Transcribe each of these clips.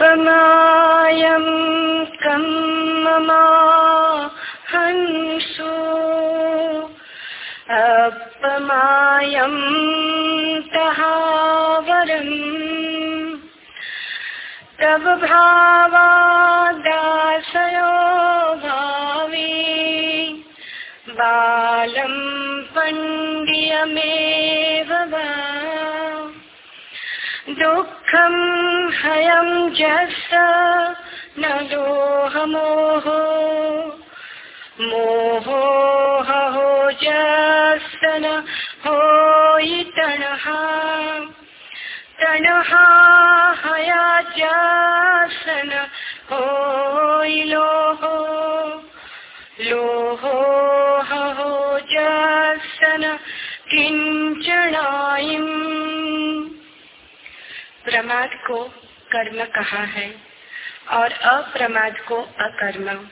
अपमायं कम्ममा हंसो। अपमायं तहावरम् तव भावादासयो भावे बालं पण्ड्यमेव वा। दुःखं हयं जस न दोहमोहो मोहो हो जसन होयितणः तणहा हया जसन होइलोहो लोहो हो जसन किंचनाइम प्रमाद को कर्म कहा है और अप्रमाद को अकर्म।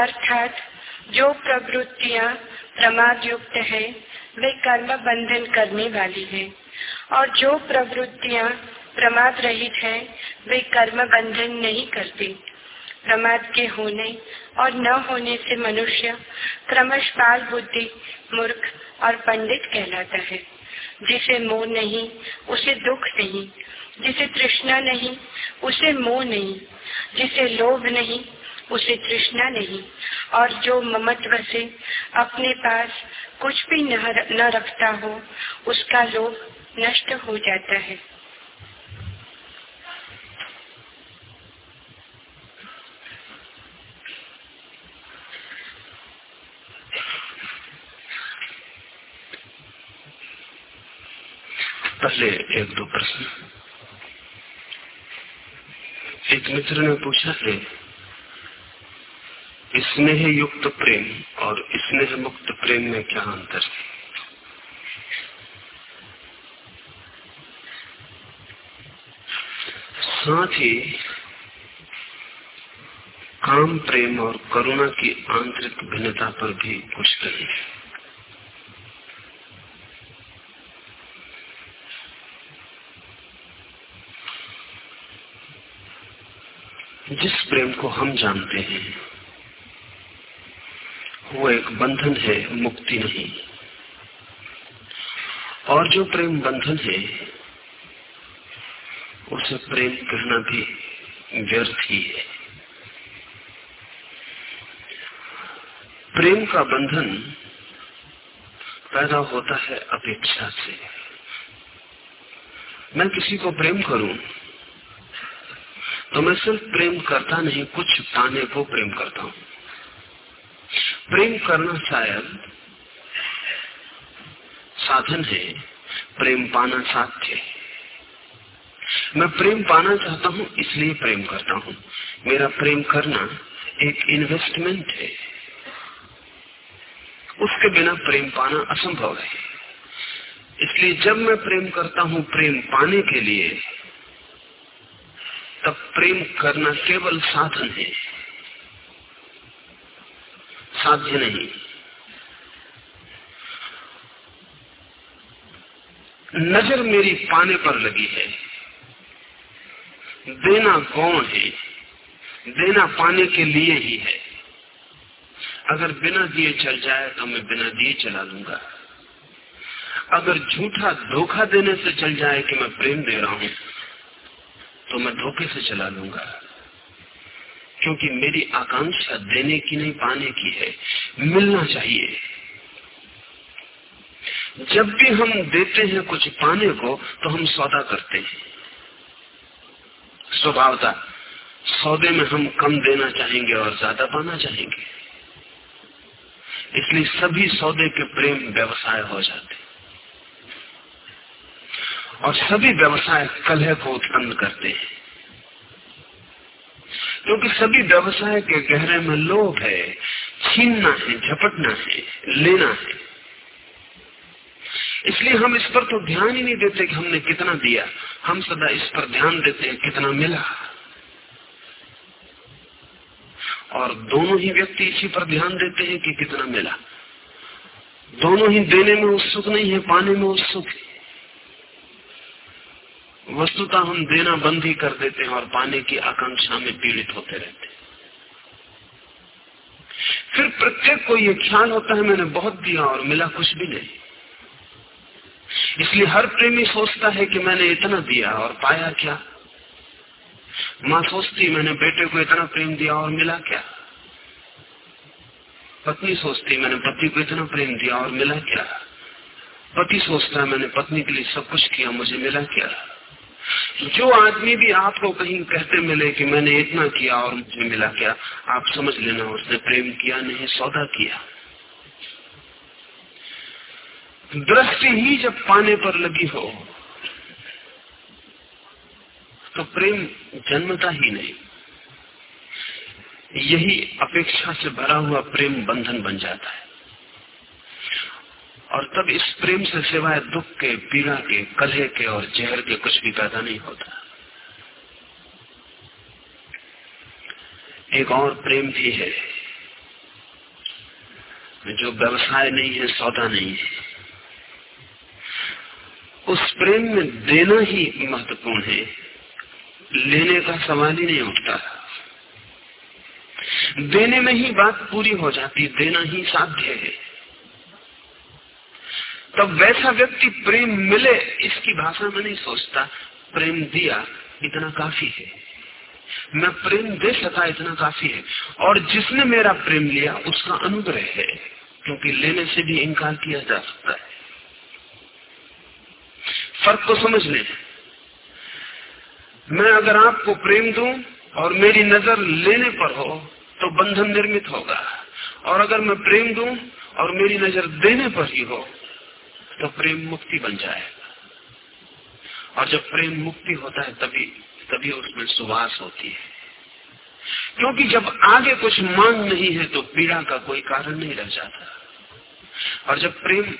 अर्थात जो प्रवृत्तियाँ प्रमाद युक्त है, वे कर्म बंधन करने वाली है। और जो प्रवृत्तियाँ प्रमाद रहित है, वे कर्म बंधन नहीं करती। प्रमाद के होने और न होने से मनुष्य क्रमश बाल बुद्धि, मूर्ख और पंडित कहलाता है। जिसे मोह नहीं, उसे दुख नहीं जिसे तृष्णा नहीं उसे मोह नहीं जिसे लोभ नहीं उसे तृष्णा नहीं। और जो ममत्व से अपने पास कुछ भी न, रखता हो उसका लोभ नष्ट हो जाता है। पहले एक दो प्रश्न। एक मित्र ने पूछा है स्नेह युक्त प्रेम और स्नेह मुक्त प्रेम में क्या अंतर है? साथ ही काम, प्रेम और करुणा की आंतरिक भिन्नता पर भी कुछ करें जिस प्रेम को हम जानते हैं, वो एक बंधन है, मुक्ति नहीं। और जो प्रेम बंधन है, उसे प्रेम कहना भी व्यर्थ ही है। प्रेम का बंधन पैदा होता है अपेक्षा से। मैं किसी को प्रेम करूँ तो मैं सिर्फ़ प्रेम करता नहीं, कुछ ताने को प्रेम करता हूँ। प्रेम करना शायद साधन है, प्रेम पाना साध्य है। मैं प्रेम पाना चाहता हूँ, इसलिए प्रेम करता हूँ। मेरा प्रेम करना एक इन्वेस्टमेंट है। उसके बिना प्रेम पाना असंभव है। इसलिए जब मैं प्रेम करता हूँ, प्रेम पाने के लिए तब प्रेम करना केवल साधन है। साध्य नहीं। नज़र मेरी पाने पर लगी है। देना गौण है। देना पाने के लिए ही है। अगर बिना दिए चल जाए तो मैं बिना दिए चला लूँगा। अगर झूठा धोखा देने से चल जाए कि मैं प्रेम दे रहा हूँ तो मैं धोखे से चला लूँगा क्योंकि मेरी आकांक्षा देने की नहीं, पाने की है। मिलना चाहिए। जब भी हम देते हैं कुछ पाने को तो हम सौदा करते हैं। स्वभावता सौदे में हम कम देना चाहेंगे और ज़्यादा पाना चाहेंगे। इसलिए सभी सौदे के प्रेम व्यवसाय हो जाते और सभी व्यवसाय कलह को उत्पन्न करते हैं। क्योंकि सभी व्यवसाय के गहरे में लोभ है, छीनना है, झपटना है, लेना है। इसलिए हम इस पर तो ध्यान ही नहीं देते कि हमने कितना दिया। हम सदा इस पर ध्यान देते हैं कितना मिला। और दोनों ही व्यक्ति इसी पर ध्यान देते हैं कि कितना मिला। दोनों ही देने में उत्सुक नहीं है, पाने में उत्सुक है। वस्तुतः हम देना बंद ही कर देते हैं और पाने की आकांक्षा में पीड़ित होते रहते हैं। फिर प्रत्येक को यह ख्याल होता है, मैंने बहुत दिया और मिला कुछ भी नहीं। इसलिए हर प्रेमी सोचता है कि मैंने इतना दिया और पाया क्या? माँ सोचती, मैंने बेटे को इतना प्रेम दिया और मिला क्या? पत्नी सोचती, मैंने पति को इतना प्रेम दिया और मिला क्या? पति सोचता है मैंने पत्नी के लिए सब कुछ किया, मुझे मिला क्या? जो आदमी भी आपको कहीं कहते मिले कि मैंने इतना किया और मुझे मिला क्या, आप समझ लेना उसने प्रेम किया नहीं, सौदा किया। दृष्टि ही जब पाने पर लगी हो तो प्रेम जन्मता ही नहीं। यही अपेक्षा से भरा हुआ प्रेम बंधन बन जाता है। और तब इस प्रेम से सिवाय दुख के, पीड़ा के, कलह के और जहर के कुछ भी पैदा नहीं होता। एक और प्रेम भी है, जो व्यवसाय नहीं है, सौदा नहीं है। उस प्रेम में देना ही महत्वपूर्ण है, लेने का सवाल ही नहीं उठता। देने में ही बात पूरी हो जाती, देना ही साध्य है। तब वैसा व्यक्ति प्रेम मिले, इसकी भाषा में नहीं सोचता, प्रेम दिया इतना काफ़ी है। मैं प्रेम दे सका इतना काफ़ी है। और जिसने मेरा प्रेम लिया, उसका अनुग्रह है, क्योंकि लेने से भी इनकार किया जा सकता है। फ़र्क को समझ लें। मैं अगर आपको प्रेम दूँ और मेरी नज़र लेने पर हो तो बंधन निर्मित होगा। और अगर मैं प्रेम दूँ और मेरी नज़र देने पर ही हो तो प्रेम मुक्ति बन जाएगा। और जब प्रेम मुक्ति होता है, तभी तभी उसमें सुवास होती है। क्योंकि जब आगे कुछ मांग नहीं है तो पीड़ा का कोई कारण नहीं रह जाता। और जब प्रेम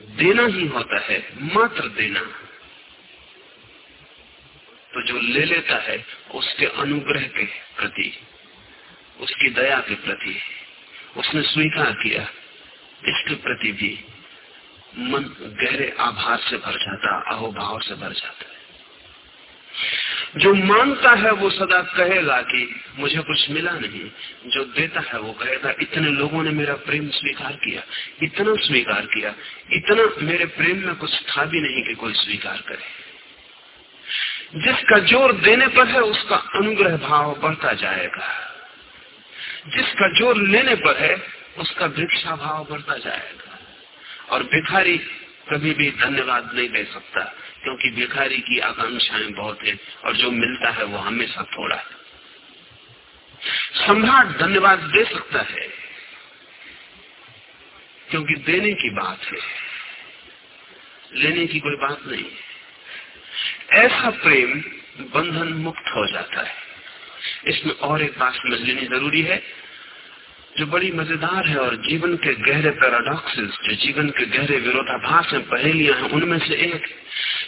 देना ही होता है, मात्र देना तो जो ले लेता है, उसके अनुग्रह के प्रति, उसकी दया के प्रति, उसने स्वीकार किया, इसके प्रति भी मन गहरे आभार से भर जाता, अहोभाव से भर जाता है। जो माँगता है वो सदा कहेगा कि मुझे कुछ मिला नहीं। जो देता है वो कहेगा, इतने लोगों ने मेरा प्रेम स्वीकार किया, इतना स्वीकार किया, इतना मेरे प्रेम में कुछ था भी नहीं कि कोई स्वीकार करे। जिसका ज़ोर देने पर है, उसका अनुग्रह भाव बढ़ता जाएगा। जिसका ज़ोर लेने पर है, उसका भिक्षा भाव बढ़ता जाएगा। और भिखारी कभी भी धन्यवाद नहीं दे सकता, क्योंकि भिखारी की आकांक्षाएँ बहुत है और जो मिलता है वो हमेशा थोड़ा है। सम्राट धन्यवाद दे सकता है, क्योंकि देने की बात है, लेने की कोई बात नहीं ऐसा प्रेम बंधन मुक्त हो जाता है। इसमें और एक बात समझ लेनी ज़रूरी है जो बड़ी मज़ेदार है और जीवन के गहरे पैराडॉक्सिस जो जीवन के गहरे विरोधाभास हैं, पहेलियाँ हैं, उनमें से एक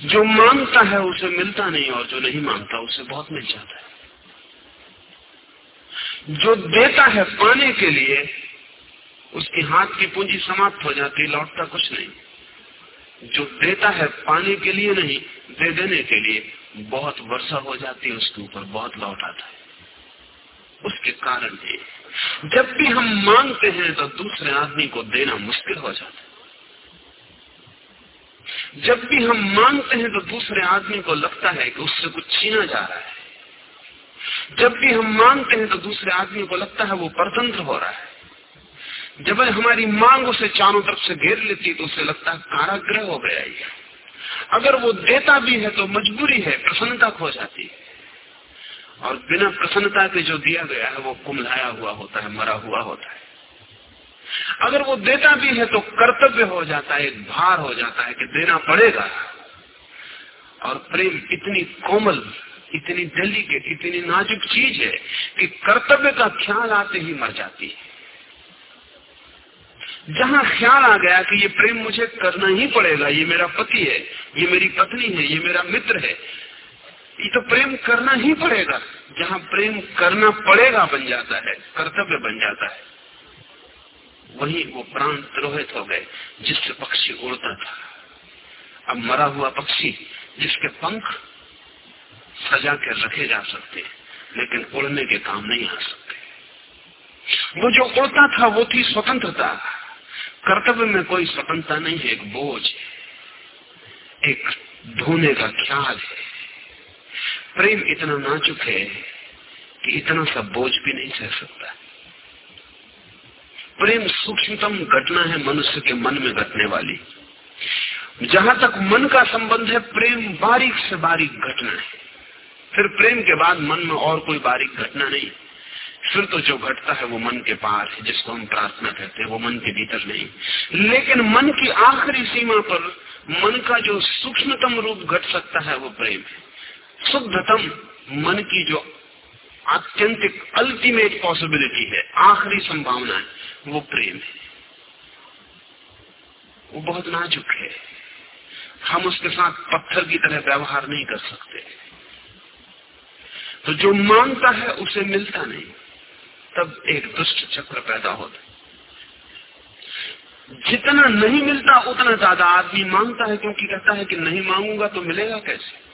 जो माँगता है, उसे मिलता नहीं और जो नहीं माँगता, उसे बहुत मिल जाता है। जो देता है पाने के लिए, उसके हाथ की पूंजी समाप्त हो जाती, लौटता कुछ नहीं। जो देता है पाने के लिए नहीं, दे देने के लिए, बहुत वर्षा हो जाती है उसके ऊपर, बहुत लौट आता है। उसके कारण है। जब भी हम मांगते हैं तो दूसरे आदमी को देना मुश्किल हो जाता है। जब भी हम मांगते हैं तो दूसरे आदमी को लगता है कि उससे कुछ छीना जा रहा है। जब भी हम मांगते हैं तो दूसरे आदमी को लगता है वो परतंत्र हो रहा है। जब हमारी मांग उसे चारों तरफ़ से घेर लेती तो उसे लगता है काराग्रह हो गया अगर वो देता भी है तो मजबूरी है, प्रसन्नता खो जाती है। और बिना प्रसन्नता के जो दिया गया है, वो कुमलाया हुआ होता है, मरा हुआ होता है। अगर वो देता भी है तो कर्तव्य हो जाता है, एक भार हो जाता है कि देना पड़ेगा। और प्रेम इतनी कोमल, इतनी डेलिकेट इतनी नाजुक चीज़ है कि कर्तव्य का ख्याल आते ही मर जाती है। जहाँ ख्याल आ गया कि ये प्रेम मुझे करना ही पड़ेगा, ये मेरा पति है, ये मेरी पत्नी है, ये मेरा मित्र है ये तो प्रेम करना ही पड़ेगा। जहाँ प्रेम करना पड़ेगा बन जाता है, कर्तव्य बन जाता है। वही वो प्राण द्रोहित हो गए, जिससे पक्षी उड़ता था। अब मरा हुआ पक्षी, जिसके पंख सजा के रखे जा सकते लेकिन उड़ने के काम नहीं आ सकते। वो जो उड़ता था, वो थी स्वतंत्रता। कर्तव्य में कोई स्वतंत्रता नहीं है, एक बोझ है। एक धोने का ख्याल है। प्रेम इतना नाजुक है कि इतना सा बोझ भी नहीं सह सकता। प्रेम सूक्ष्मतम घटना है मनुष्य के मन में घटने वाली। जहाँ तक मन का संबंध है, प्रेम बारीक से बारीक घटना है। फिर प्रेम के बाद मन में और कोई बारीक घटना नहीं। फिर तो जो घटता है वो मन के पार है, जिसको हम प्रार्थना कहते हैं, वो मन के भीतर नहीं। लेकिन मन की आखिरी सीमा पर मन का जो सूक्ष्मतम रूप घट सकता है, वो प्रेम है। शुद्धतम मन की जो आत्यंतिक अल्टीमेट पॉसिबिलिटी है, आखिरी संभावना है, वो प्रेम है। वो बहुत नाजुक है। हम उसके साथ पत्थर की तरह व्यवहार नहीं कर सकते। तो जो माँगता है, उसे मिलता नहीं। तब एक दुष्ट चक्र पैदा होता जितना नहीं मिलता, उतना ज़्यादा आदमी माँगता है, क्योंकि कहता है कि नहीं मांगूँगा तो मिलेगा कैसे?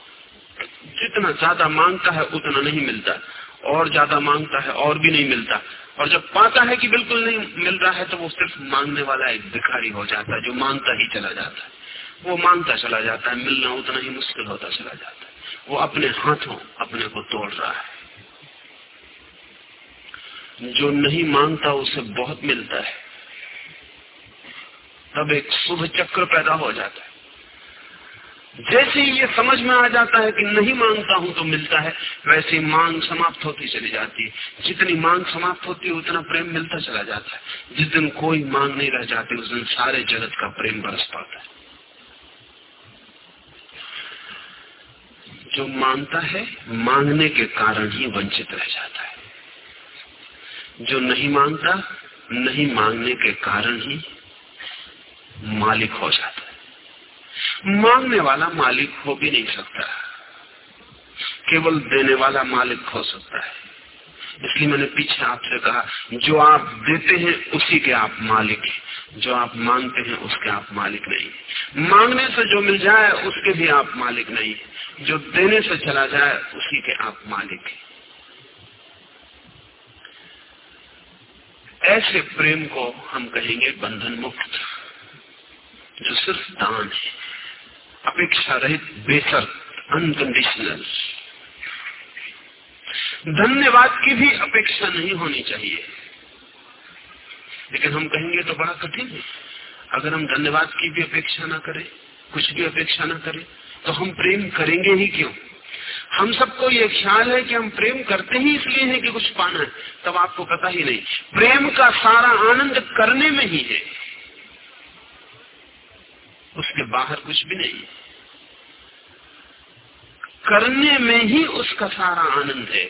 जितना ज़्यादा माँगता है, उतना नहीं मिलता। और ज़्यादा माँगता है, और भी नहीं मिलता। और जब पाता है कि बिल्कुल नहीं मिल रहा है तो वो सिर्फ़ मांगने वाला एक भिखारी हो जाता है, जो माँगता ही चला जाता है। वो माँगता चला जाता है, मिलना उतना ही मुश्किल होता चला जाता है। वो अपने हाथों अपने को तोड़ रहा है। जो नहीं माँगता, उसे बहुत मिलता है। तब एक शुभ चक्र पैदा हो जाता है। जैसे ही ये समझ में आ जाता है कि नहीं माँगता हूँ तो मिलता है, वैसे मांग समाप्त होती चली जाती है। जितनी मांग समाप्त होती है, उतना प्रेम मिलता चला जाता है। जिस दिन कोई मांग नहीं रह जाती, उस दिन सारे जगत का प्रेम बरस पाता है। जो माँगता है, मांगने के कारण ही वंचित रह जाता है। जो नहीं माँगता, नहीं मांगने के कारण ही मालिक हो जाता मांगने वाला मालिक हो भी नहीं सकता। केवल देने वाला मालिक हो सकता है। इसलिए मैंने पीछे आपसे कहा, जो आप देते हैं उसी के आप मालिक हैं। जो आप मांगते हैं उसके आप मालिक नहीं मांगने से जो मिल जाए, उसके भी आप मालिक नहीं जो देने से चला जाए, उसी के आप मालिक हैं। ऐसे प्रेम को हम कहेंगे बंधन मुक्त जो सिर्फ़ दान है, अपेक्षा रहित बेसर अनकंडीशनल धन्यवाद की भी अपेक्षा नहीं होनी चाहिए। लेकिन हम कहेंगे तो बड़ा कठिन है। अगर हम धन्यवाद की भी अपेक्षा ना करें, कुछ भी अपेक्षा ना करें तो हम प्रेम करेंगे ही क्यों? हम सबको ये ख्याल है कि हम प्रेम करते ही इसलिए है कि कुछ पाना है, तब आपको पता ही नहीं। प्रेम का सारा आनंद करने में ही है। उसके बाहर कुछ भी नहीं। करने में ही उसका सारा आनंद है,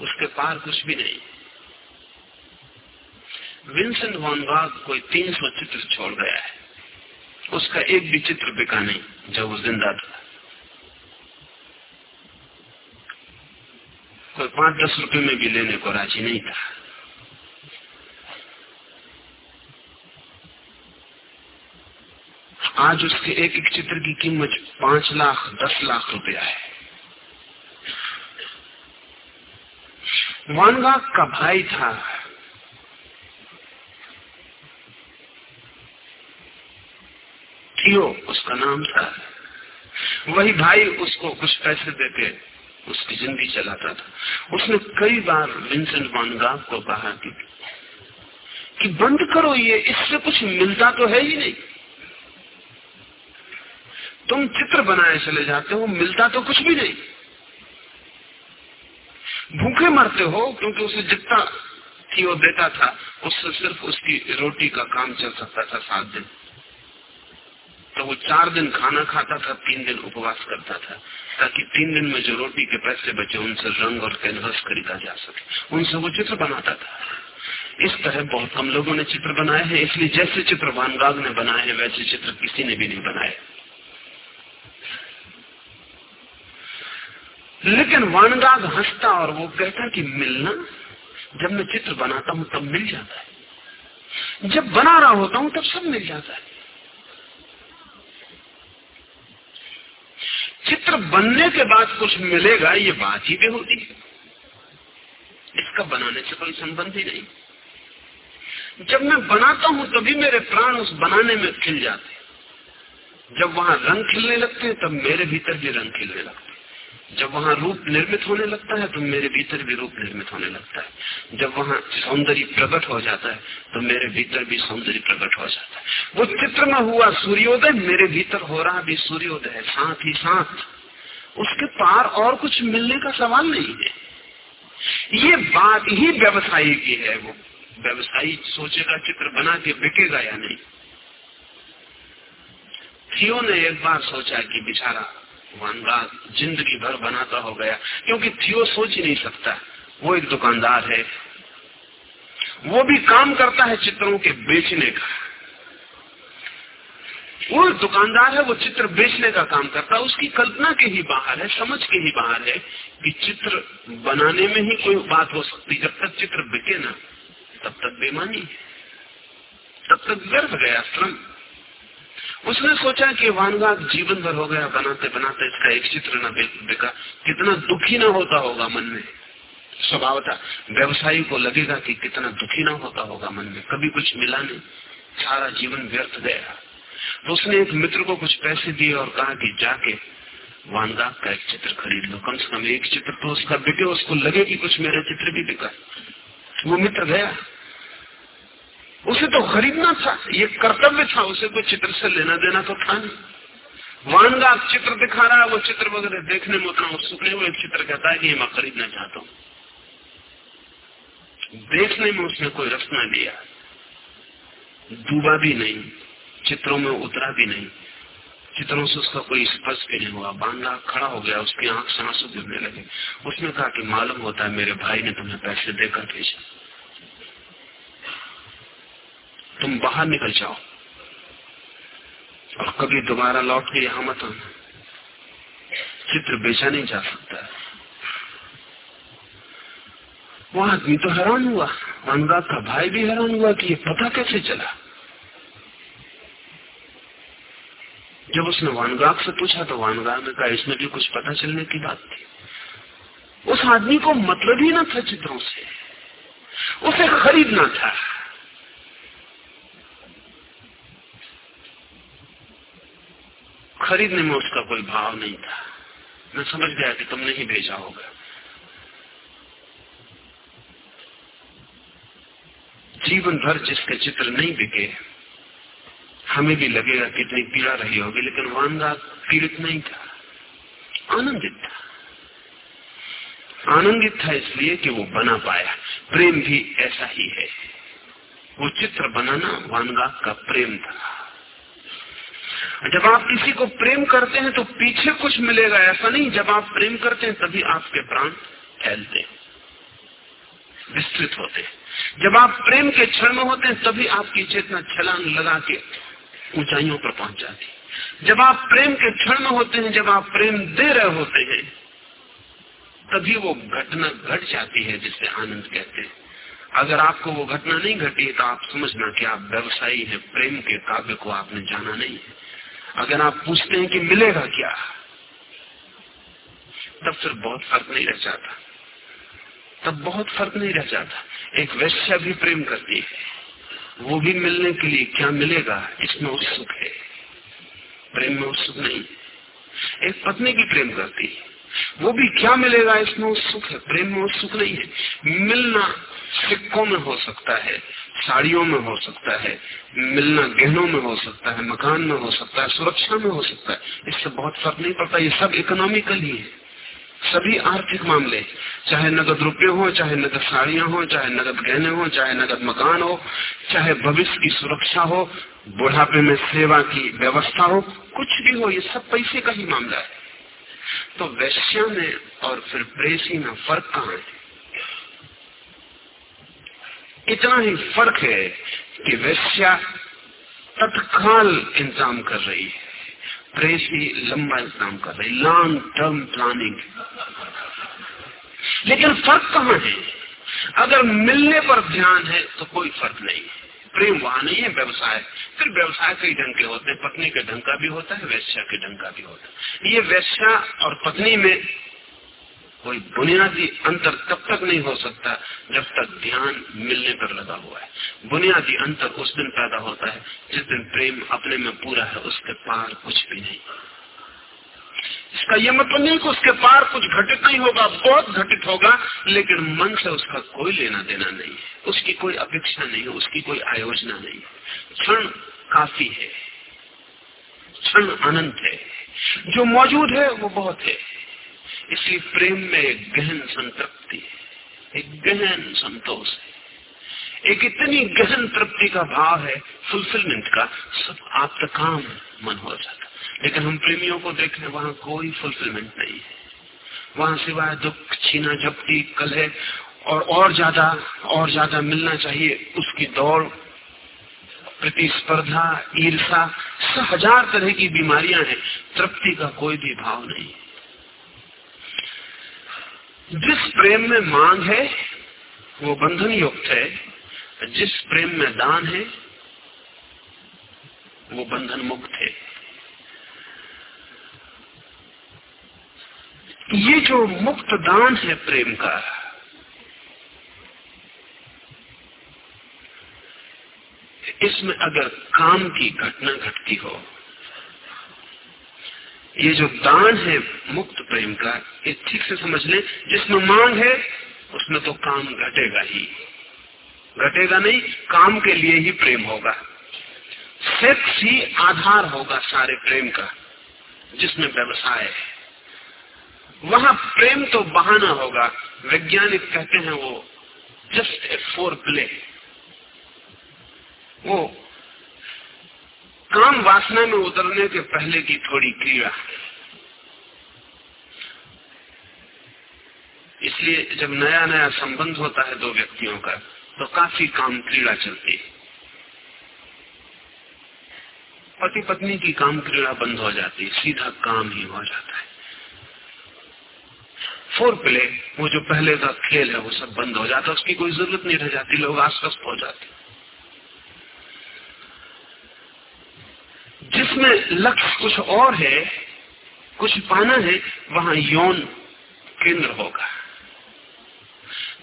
उसके पार कुछ भी नहीं। विंसेंट वॉन गाग कोई तीन सौ चित्र छोड़ गया है। उसका एक भी चित्र बिका नहीं, जब वो ज़िंदा था कोई पाँच दस रुपए में भी लेने को राज़ी नहीं था। आज उसके एक एक चित्र की कीमत पाँच लाख, दस लाख रुपया है। वानगा का भाई था। थियो उसका नाम था। वही भाई उसको कुछ पैसे देके उसकी ज़िंदगी चलाता था। उसने कई बार विंसेंट वानगा को कहा कि कि बंद करो ये, इससे कुछ मिलता तो है ही नहीं। तुम चित्र बनाए चले जाते हो, मिलता तो कुछ भी नहीं। भूखे मरते हो, क्योंकि उसे जितना थी वो देता था, उससे सिर्फ़ उसकी रोटी का काम चल सकता था सात दिन। तो वो चार दिन खाना खाता था, तीन दिन उपवास करता था, ताकि तीन दिन में जो रोटी के पैसे बचे, उनसे रंग और कैनवस खरीदा जा सके। उनसे वो चित्र बनाता था। इस तरह बहुत कम लोगों ने चित्र बनाए हैं, इसलिए जैसे चित्र वानगाग ने बनाए हैं, वैसे चित्र किसी ने भी नहीं बनाए। लेकिन वानगाग हंसता और वो कहता कि मिलना, जब मैं चित्र बनाता हूँ, तब मिल जाता है। जब बना रहा होता हूँ, तब सब मिल जाता है। चित्र बनने के बाद कुछ मिलेगा, ये बात ही बेहोती है। इसका बनाने से कोई संबंध ही नहीं। जब मैं बनाता हूँ, तभी मेरे प्राण उस बनाने में खिल जाते जब वहाँ रंग खिलने लगते हैं, तब मेरे भीतर भी रंग खिलने लगते जब वहाँ रूप निर्मित होने लगता है तो मेरे भीतर भी रूप निर्मित होने लगता है। जब वहाँ सौंदर्य प्रकट हो जाता है तो मेरे भीतर भी सौंदर्य प्रकट हो जाता है। वो चित्र में हुआ सूर्योदय, मेरे भीतर हो रहा भी सूर्योदय, साथ ही साथ उसके पार और कुछ मिलने का सवाल नहीं है। ये बात ही व्यवसायी की है वो। व्यवसायी सोचेगा, चित्र बना के बिकेगा या नहीं? थियो ने एक बार सोचा कि बेचारा वानगा ज़िंदगी भर बनाता हो गया। क्योंकि थियो सोच ही नहीं सकता। वो एक दुकानदार है। वो भी काम करता है चित्रों के बेचने का। वो दुकानदार है, वो चित्र बेचने का काम करता है। उसकी कल्पना के ही बाहर है, समझ के ही बाहर है कि चित्र बनाने में ही कोई बात हो सकती। जब तक चित्र बिके ना, तब तक बेमानी तब तक गर्व गया श्रम। उसने सोचा कि वानगा जीवन भर हो गया बनाते बनाते इसका एक चित्र न बिका कितना दुखी ना होता होगा मन में। स्वभाव था। व्यवसायी को लगेगा कि कितना दुखी ना होता होगा मन में। कभी कुछ मिला नहीं। सारा जीवन व्यर्थ गया। तो उसने एक मित्र को कुछ पैसे दिए और कहा कि जाके वानगा का एक चित्र खरीद लो। कम से कम एक चित्र तो उसका बिके, उसको लगे कि कुछ मेरा चित्र भी बिका। वो मित्र गया। उसे तो खरीदना था। ये कर्तव्य था उसे कोई चित्र से लेना देना तो था नहीं। वानगा चित्र दिखा रहा है, वो चित्र वगैरह देखने में उतना उत्सुक नहीं वो एक चित्र कहता है कि मैं खरीदना चाहता हूँ। देखने में उसने कोई रस न लिया। डूबा भी नहीं, चित्रों में उतरा भी नहीं। चित्रों से उसका कोई स्पर्श भी नहीं हुआ। बांधा खड़ा हो गया, उसकी आँख से आँसू गिरने लगे। उसने कहा कि मालूम होता है मेरे भाई ने तुम्हें पैसे देकर भेजा। तुम बाहर निकल जाओ। और कभी दोबारा लौट के यहाँ मत आना। चित्र बेचा नहीं जा सकता। वो आदमी तो हैरान हुआ। अनुराग का भाई भी हैरान हुआ कि ये पता कैसे चला। जब उसने वानगाग से पूछा तो वानगाग ने कहा, इसमें भी कुछ पता चलने की बात थी। उस आदमी को मतलब ही ना था चित्रों से। उसे खरीदना था। खरीदने में उसका कोई भाव नहीं था। मैं समझ गया कि तुमने ही भेजा होगा। जीवन भर जिसके चित्र नहीं बिके, हमें भी लगेगा कितनी पीड़ा रही होगी, लेकिन वानगा पीड़ित नहीं था, आनंदित था। आनंदित था इसलिए कि वो बना पाया। प्रेम भी ऐसा ही है। वो चित्र बनाना वानगा का प्रेम था। जब आप किसी को प्रेम करते हैं तो पीछे कुछ मिलेगा, ऐसा नहीं। जब आप प्रेम करते हैं, तभी आपके प्राण फैलते विस्तृत होते जब आप प्रेम के क्षण में होते हैं, तभी आपकी चेतना छलांग लगा के ऊंचाइयों पर पहुँच जाती जब आप प्रेम के क्षण में होते हैं, जब आप प्रेम दे रहे होते हैं, तभी वो घटना घट जाती है, जिसे आनंद कहते हैं। अगर आपको वो घटना नहीं घटी तो आप समझना कि आप व्यवसायी हैं, प्रेम के काव्य को आपने जाना नहीं है। अगर आप पूछते हैं कि मिलेगा क्या, तब फिर बहुत फ़र्क नहीं रह जाता। तब बहुत फ़र्क नहीं रह जाता। एक वैश्या भी प्रेम करती है, वो भी मिलने के लिए क्या मिलेगा, इसमें उत्सुक है। प्रेम में उत्सुक नहीं एक पत्नी भी प्रेम करती है, वो भी क्या मिलेगा, इसमें उत्सुक है। प्रेम में उत्सुक नहीं है। मिलना सिक्कों में हो सकता है। साड़ियों में हो सकता है, मिलना गहनों में हो सकता है, मकान में हो सकता है, सुरक्षा में हो सकता है। इससे बहुत फ़र्क नहीं पड़ता, ये सब इकोनॉमिकल ही है। सभी आर्थिक मामले, चाहे नगद रुपये हो, चाहे नगद साड़ियाँ हो, चाहे नगद गहने हो, चाहे नगद मकान हो, चाहे भविष्य की सुरक्षा हो, बुढ़ापे में सेवा की व्यवस्था हो, कुछ भी हो, ये सब पैसे का ही मामला है। तो वैश्या में और फिर प्रेसी में फ़र्क कहाँ है? इतना ही फ़र्क है कि वैश्या तत्काल इंतज़ाम कर रही है। प्रेसी लंबा इंतज़ाम कर रही लॉन्ग टर्म प्लानिंग लेकिन फ़र्क कहाँ है? अगर मिलने पर ध्यान है तो कोई फ़र्क नहीं। प्रेम वहाँ नहीं है, व्यवसाय। फिर व्यवसाय कई ढंग के होते हैं। पत्नी के ढंग का भी होता है वैश्या के ढंग का भी होता है। ये वैश्या और पत्नी में कोई बुनियादी अंतर तब तक नहीं हो सकता जब तक ध्यान मिलने पर लगा हुआ है। बुनियादी अंतर उस दिन पैदा होता है, जिस दिन प्रेम अपने में पूरा है, उसके पार कुछ भी नहीं। इसका यह मतलब नहीं कि उसके पार कुछ घटित नहीं होगा, बहुत घटित होगा, लेकिन मन से उसका कोई लेना देना नहीं है। उसकी कोई अपेक्षा नहीं है, उसकी कोई आयोजना नहीं है। क्षण काफ़ी है, क्षण अनंत है। जो मौजूद है, वो बहुत है। इसलिए प्रेम में एक गहन संतृप्ति है एक गहन संतोष है। एक इतनी गहन तृप्ति का भाव है फुलफिलमेंट का, सब आप काम मन हो जाता। लेकिन हम प्रेमियों को देखें वहाँ कोई फुलफिलमेंट नहीं है। वहाँ सिवाय दुख, छीना, झपटी, कलह और और ज़्यादा और ज़्यादा मिलना चाहिए, उसकी दौड़, प्रतिस्पर्धा, ईर्षा हज़ार तरह की बीमारियाँ हैं, तृप्ति का कोई भी भाव नहीं जिस प्रेम में मांग है, वो बंधन युक्त है। जिस प्रेम में दान है, वो बंधन मुक्त है। ये जो मुक्त दान है प्रेम का, इसमें अगर काम की घटना घटती हो ये जो दान है मुक्त प्रेम का, ये ठीक से समझ लें, जिसमें मांग है, उसमें तो काम घटेगा ही। घटेगा नहीं, काम के लिए ही प्रेम होगा। सेक्स ही आधार होगा सारे प्रेम का, जिसमें व्यवसाय है। वहाँ प्रेम तो बहाना होगा। वैज्ञानिक कहते हैं वो जस्ट ए फोर प्ले वो काम वासना में उतरने के पहले की थोड़ी क्रिया इसलिए जब नया नया संबंध होता है दो व्यक्तियों का तो काफ़ी काम क्रीड़ा चलती है। पति पत्नी की काम क्रीड़ा बंद हो जाती है, सीधा काम ही हो जाता है। फोर प्ले, वो जो पहले का खेल है, वो सब बंद हो जाता है, उसकी कोई ज़रूरत नहीं रह जाती, लोग आश्वस्त हो जाते जिसमें लक्ष्य कुछ और है, कुछ पाना है, वहाँ यौन केंद्र होगा।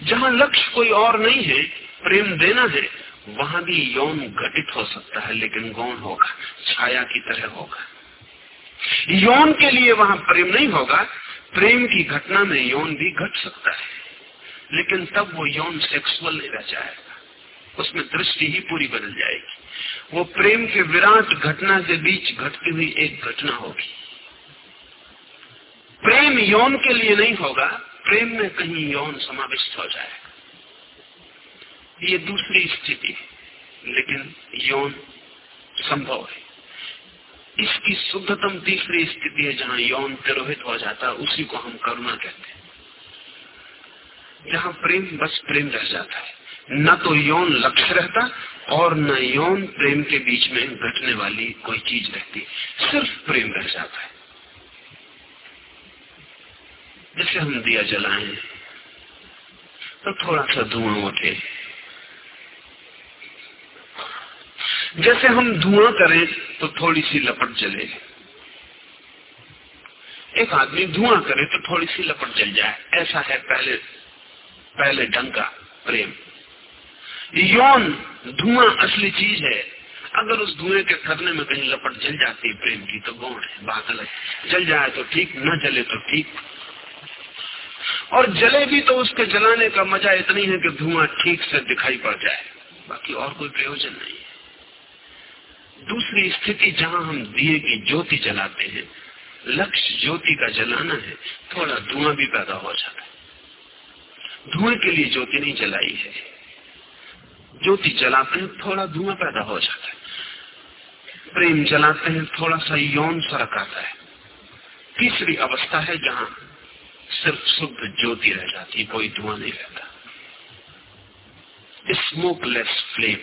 जहाँ लक्ष्य कोई और नहीं है, प्रेम देना है, वहाँ भी यौन घटित हो सकता है, लेकिन गौण होगा, छाया की तरह होगा। यौन के लिए वहाँ प्रेम नहीं होगा, प्रेम की घटना में यौन भी घट सकता है, लेकिन तब वो यौन सेक्सुअल नहीं रह जाएगा। उसमें दृष्टि ही पूरी बदल जाएगी। वो प्रेम के विराट घटना के बीच घटती हुई एक घटना होगी। प्रेम यौन के लिए नहीं होगा, प्रेम में कहीं यौन समाविष्ट हो जाएगा ये दूसरी स्थिति है, लेकिन यौन संभव है। इसकी शुद्धतम तीसरी स्थिति है जहाँ यौन तिरोहित हो जाता है, उसी को हम करुणा कहते हैं। जहाँ प्रेम बस प्रेम रह जाता है। न तो यौन लक्ष्य रहता और न यौन प्रेम के बीच में घटने वाली कोई चीज़ रहती। सिर्फ़ प्रेम रह जाता है। जैसे हम दिया जलाएँ तो थोड़ा सा धुआँ उठे। जैसे हम धुआँ करें तो थोड़ी सी लपट जले। एक आदमी धुआँ करे तो थोड़ी सी लपट जल जाए। ऐसा है पहले पहले ढंग का प्रेम। यौन धुआँ असली चीज़ है। अगर उस धुएँ के थरने में कहीं लपट जल जाती है प्रेम की तो गौण है? बात अलग जल जाए तो ठीक, न जले तो ठीक। और जले भी तो उसके जलाने का मज़ा इतनी है कि धुआँ ठीक से दिखाई पड़ जाए। बाकी और कोई प्रयोजन नहीं है। दूसरी स्थिति जहाँ हम दिए की ज्योति जलाते हैं, लक्ष्य ज्योति का जलाना है, थोड़ा धुआँ भी पैदा हो जाता है। धुएँ के लिए ज्योति नहीं जलाई है। ज्योति जलाते हैं थोड़ा धुआँ पैदा हो जाता है। प्रेम जलाते हैं थोड़ा सा यौन फ़र्क आता है। तीसरी अवस्था है जहाँ सिर्फ़ शुद्ध ज्योति रह जाती कोई धुआँ नहीं रहता। स्मोकलेस फ्लेम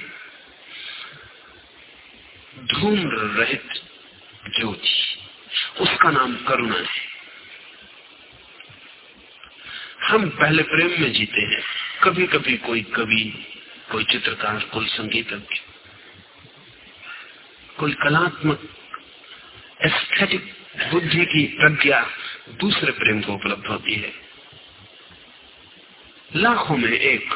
धूम रहित ज्योति, उसका नाम करुणा है। हम पहले प्रेम में जीते हैं कभी कभी कोई कवि कोई चित्रकार, कोई संगीतज्ञ कोई कलात्मक एस्थेटिक बुद्धि की प्रज्ञा दूसरे प्रेम को उपलब्ध होती है। लाखों में एक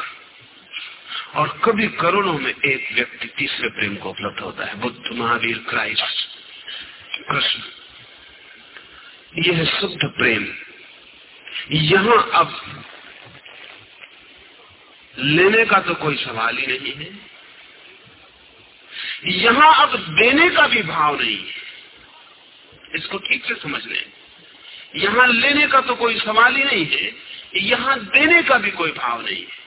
और कभी करोड़ों में एक व्यक्ति तीसरे प्रेम को उपलब्ध होता है। बुद्ध, महावीर, क्राइस्ट, कृष्ण। यह शुद्ध प्रेम। यहाँ अब लेने का तो कोई सवाल ही नहीं है। यहाँ अब देने का भी भाव नहीं है। इसको ठीक से समझ लें। यहाँ लेने का तो कोई सवाल ही नहीं है, यहाँ देने का भी कोई भाव नहीं है।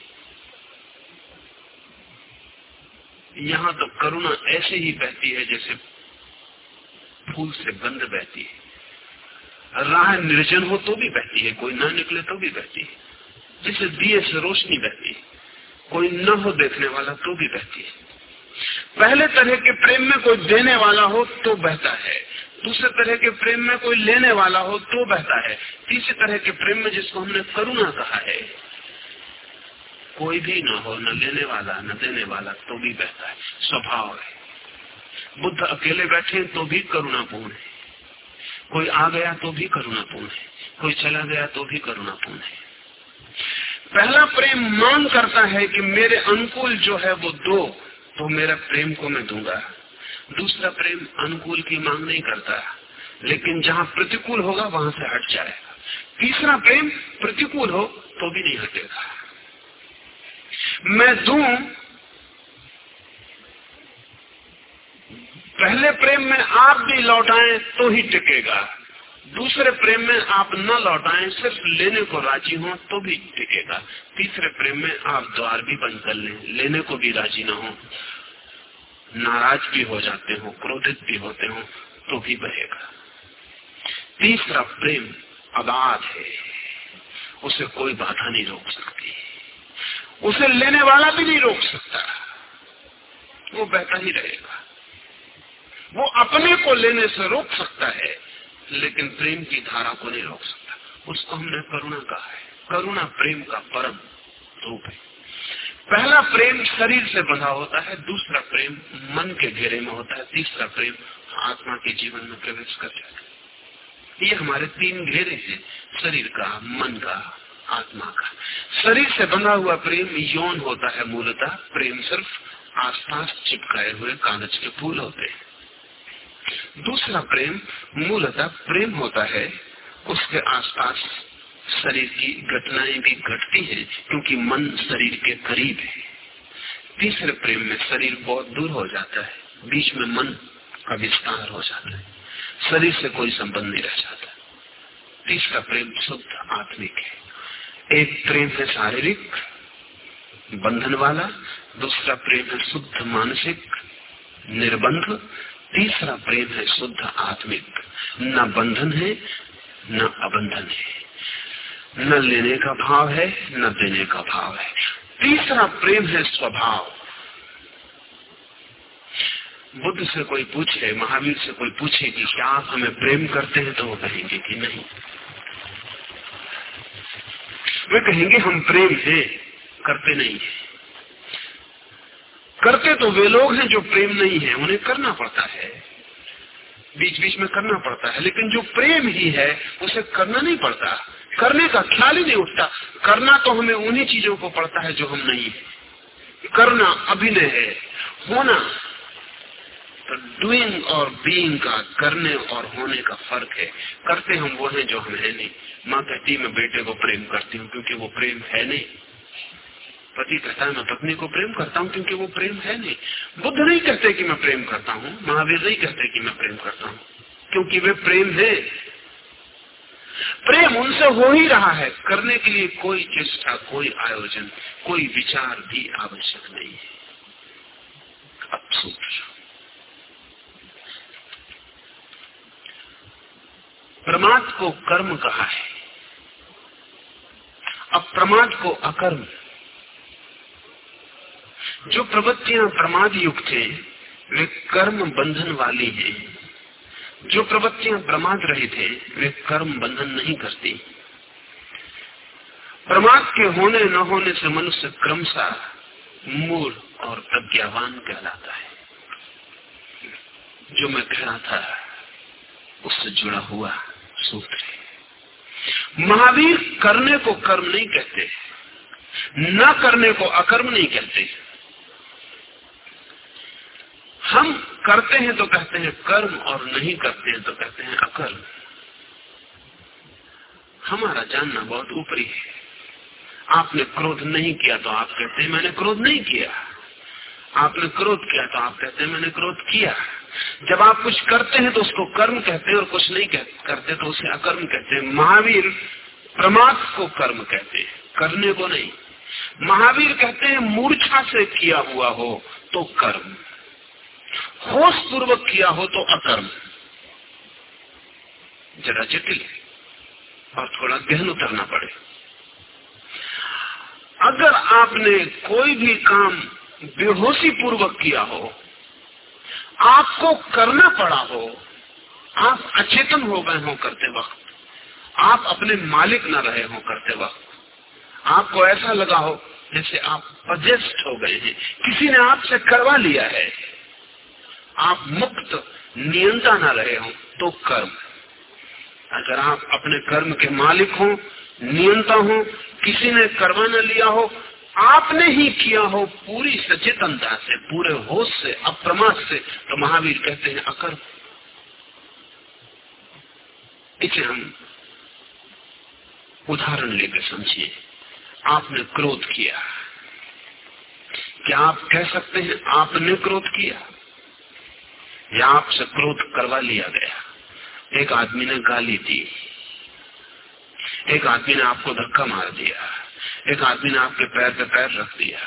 यहाँ तो करुणा ऐसे ही बहती है जैसे फूल से गंध बहती है। राह निर्जन हो तो भी बहती है, कोई ना निकले तो भी बहती है। जैसे दिए से रोशनी बहती है। कोई न हो देखने वाला तो भी बहती है। पहले तरह के प्रेम में कोई देने वाला हो तो बहता है। दूसरे तरह के प्रेम में कोई लेने वाला हो तो बहता है। तीसरे तरह के प्रेम में जिसको हमने करुणा कहा है, कोई भी ना हो, न लेने वाला, न देने वाला तो भी बहता है। स्वभाव है। बुद्ध अकेले बैठे तो भी करुणापूर्ण है। कोई आ गया तो भी करुणापूर्ण है। कोई चला गया तो भी करुणापूर्ण है। पहला प्रेम मांग करता है कि मेरे अनुकूल जो है वो दो तो मेरा प्रेम को मैं दूँगा। दूसरा प्रेम अनुकूल की मांग नहीं करता, लेकिन जहाँ प्रतिकूल होगा वहाँ से हट जाएगा। तीसरा प्रेम प्रतिकूल हो तो भी नहीं हटेगा। मैं दू, पहले प्रेम में आप भी लौटाएँ तो ही टिकेगा। दूसरे प्रेम में आप न लौटाएँ, सिर्फ़ लेने को राज़ी हो तो भी टिकेगा। तीसरे प्रेम में आप द्वार भी बंद कर लें, लेने को भी राज़ी ना हो। नाराज़ भी हो जाते हो, क्रोधित भी होते हो तो भी बहेगा। तीसरा प्रेम अबाध है। उसे कोई बाधा नहीं रोक सकती। उसे लेने वाला भी नहीं रोक सकता। वो बहता ही रहेगा। वो अपने को लेने से रोक सकता है। लेकिन प्रेम की धारा को नहीं रोक सकता। उसको हमने करुणा कहा है। करुणा प्रेम का परम रूप है। पहला प्रेम शरीर से बंधा होता है, दूसरा प्रेम मन के घेरे में होता है, तीसरा प्रेम आत्मा के जीवन में प्रवेश कर जाता है। ये हमारे तीन घेरे हैं, शरीर का, मन का, आत्मा का। शरीर से बंधा हुआ प्रेम यौन होता है मूलतः। प्रेम सिर्फ़ आसपास चिपकाए हुए कागज़ के फूल होते हैं। दूसरा प्रेम मूलतः प्रेम होता है। उसके आसपास शरीर की घटनाएँ भी घटती हैं, क्योंकि मन शरीर के करीब है। तीसरे प्रेम में शरीर बहुत दूर हो जाता है। बीच में मन का विस्तार हो जाता है। शरीर से कोई संबंध नहीं रह जाता। तीसरा प्रेम शुद्ध आत्मिक है। एक प्रेम है शारीरिक, बंधन वाला। दूसरा प्रेम है शुद्ध मानसिक, निर्बंध। तीसरा प्रेम है शुद्ध आत्मिक। न बंधन है, न अबंधन है। न लेने का भाव है, न देने का भाव है। तीसरा प्रेम है स्वभाव। बुद्ध से कोई पूछे, महावीर से कोई पूछे कि क्या आप हमें प्रेम करते हैं तो वो कहेंगे कि नहीं। वे कहेंगे, हम प्रेम है, करते नहीं है। करते तो वे लोग हैं जो प्रेम नहीं है, उन्हें करना पड़ता है। बीच बीच में करना पड़ता है, लेकिन जो प्रेम ही है, उसे करना नहीं पड़ता। करने का ख्याल ही नहीं उठता। करना तो हमें उन्हीं चीज़ों को पड़ता है जो हम नहीं है। करना अभिनय है, होना। तो डूइंग और बीइंग का करने और होने का फ़र्क है। करते हम वो हैं जो हम है नहीं। माँ कहती मैं बेटे को प्रेम करती हूँ, क्योंकि वो प्रेम है नहीं। पति कहता है मैं पत्नी को प्रेम करता हूँ क्योंकि वो प्रेम है नहीं। बुद्ध नहीं कहते कि मैं प्रेम करता हूँ, महावीर नहीं कहते कि मैं प्रेम करता हूँ, क्योंकि वे प्रेम है। प्रेम उनसे हो ही रहा है। करने के लिए कोई चेष्टा, कोई आयोजन, कोई विचार भी आवश्यक नहीं है। अब सूत्र प्रमाद को कर्म कहा है। अब प्रमाद को अकर्म। जो प्रवृत्तियाँ प्रमाद युक्त है वे कर्म बंधन वाली हैं। जो प्रवृत्तियाँ प्रमाद रहित है वे कर्म बंधन नहीं करती। प्रमाद के होने न होने से मनुष्य क्रमशः मूल और प्रज्ञावान कहलाता है। जो मैं कह रहा था, उससे जुड़ा हुआ सूत्र है। महावीर करने को कर्म नहीं कहते, न करने को अकर्म नहीं कहते। हम करते हैं तो कहते हैं कर्म और नहीं करते हैं तो कहते हैं अकर्म। हमारा जानना बहुत ऊपरी है। आपने क्रोध नहीं किया तो आप कहते हैं, मैंने क्रोध नहीं किया। आपने क्रोध किया तो आप कहते हैं, मैंने क्रोध किया। जब आप कुछ करते हैं तो उसको कर्म कहते हैं और कुछ नहीं करते तो उसे अकर्म कहते हैं। महावीर प्रमाद को कर्म कहते हैं, करने को नहीं। महावीर कहते हैं, मूर्छा से किया हुआ हो तो कर्म। होश पूर्वक किया हो तो अकर्म जरा जटिल और थोड़ा गहन उतरना पड़े। अगर आपने कोई भी काम बेहोशी पूर्वक किया हो, आपको करना पड़ा हो, आप अचेतन हो गए हो करते वक्त, आप अपने मालिक न रहे हो करते वक्त, आपको ऐसा लगा हो जैसे आप पजेस्ट हो गए हैं, किसी ने आपसे करवा लिया है। आप मुक्त नियंत्रण न रहे हो तो कर्म। अगर आप अपने कर्म के मालिक हो, नियंता हो, किसी ने करवा न लिया हो, आपने ही किया हो पूरी सचेतनता से, पूरे होश से, अप्रमाद से तो महावीर कहते हैं अकर्म। इसे हम उदाहरण लेकर समझिए। आपने क्रोध किया। क्या आप कह सकते हैं आपने क्रोध किया? या आपसे क्रोध करवा लिया गया। एक आदमी ने गाली दी। एक आदमी ने आपको धक्का मार दिया। एक आदमी ने आपके पैर पे पैर रख दिया।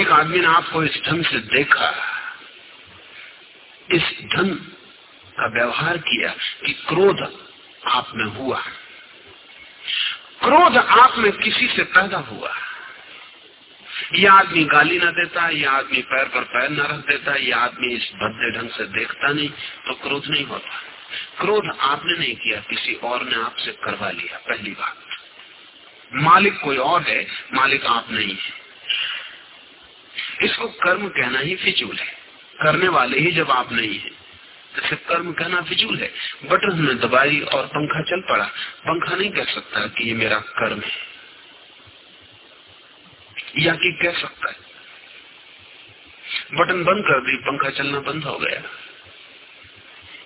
एक आदमी ने आपको इस ढंग से देखा। इस ढंग का व्यवहार किया कि क्रोध आप में हुआ। क्रोध आप में किसी से पैदा हुआ। यह आदमी गाली ना देता यह आदमी पैर पर पैर न रख देता यह आदमी इस भद्दे ढंग से देखता नहीं तो क्रोध नहीं होता। क्रोध आपने नहीं किया, किसी और ने आपसे करवा लिया, पहली बात। मालिक कोई और है, मालिक आप नहीं है। इसको कर्म कहना ही फिजूल है। करने वाले ही जब आप नहीं है तो कर्म कहना फिजूल है। बटन में दबाई और पंखा चल पड़ा। पंखा नहीं कह सकता कि ये मेरा कर्म है। या कि कह सकता है। बटन बंद कर दी, पंखा चलना बंद हो गया।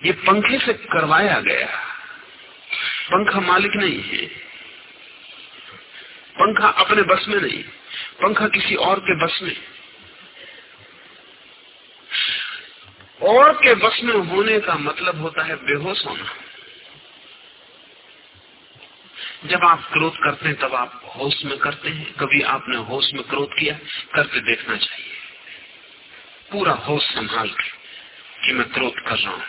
ये पंखे से करवाया गया। पंखा मालिक नहीं है। पंखा अपने बस में नहीं, पंखा किसी और के बस में। और के बस में होने का मतलब होता है बेहोश होना। जब आप क्रोध करते हैं, तब आप होश में करते हैं। कभी आपने होश में क्रोध किया, करके देखना चाहिए। पूरा होश संभाल के कि मैं क्रोध कर रहा हूँ।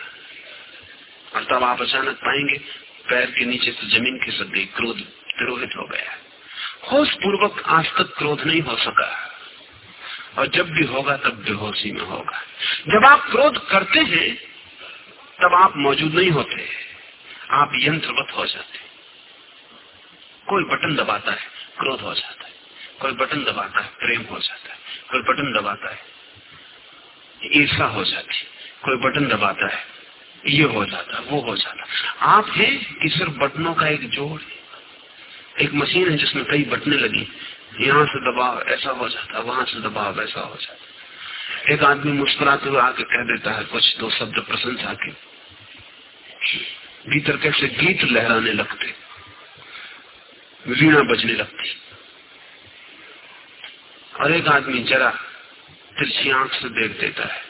और तब आप अचानक पाएँगे, पैर के नीचे से ज़मीन खिसक गई क्रोध तिरोहित हो गया। होश पूर्वक आज तक क्रोध नहीं हो सका। और जब भी होगा, तब बेहोशी में होगा। जब आप क्रोध करते हैं, तब आप मौजूद नहीं होते। आप यंत्रवत हो जाते कोई बटन दबाता है, क्रोध हो जाता है। कोई बटन दबाता है, प्रेम हो जाता है। कोई बटन दबाता है ईर्षा हो जाती है। कोई बटन दबाता है, ये हो जाता है, वो हो जाता आप हैं कि सिर्फ़ बटनों का एक जोड़। एक मशीन है जिसमें कई बटने लगी। यहाँ से दबाव ऐसा हो जाता वहाँ से दबाव ऐसा हो जाता एक आदमी मुस्कुराते हुए आके कह देता है, कुछ दो शब्द प्रशंसा के। भीतर कैसे गीत लहराने लगते। वीणा बजने लगती। और एक आदमी जरा तिरछी आँख से देख देता है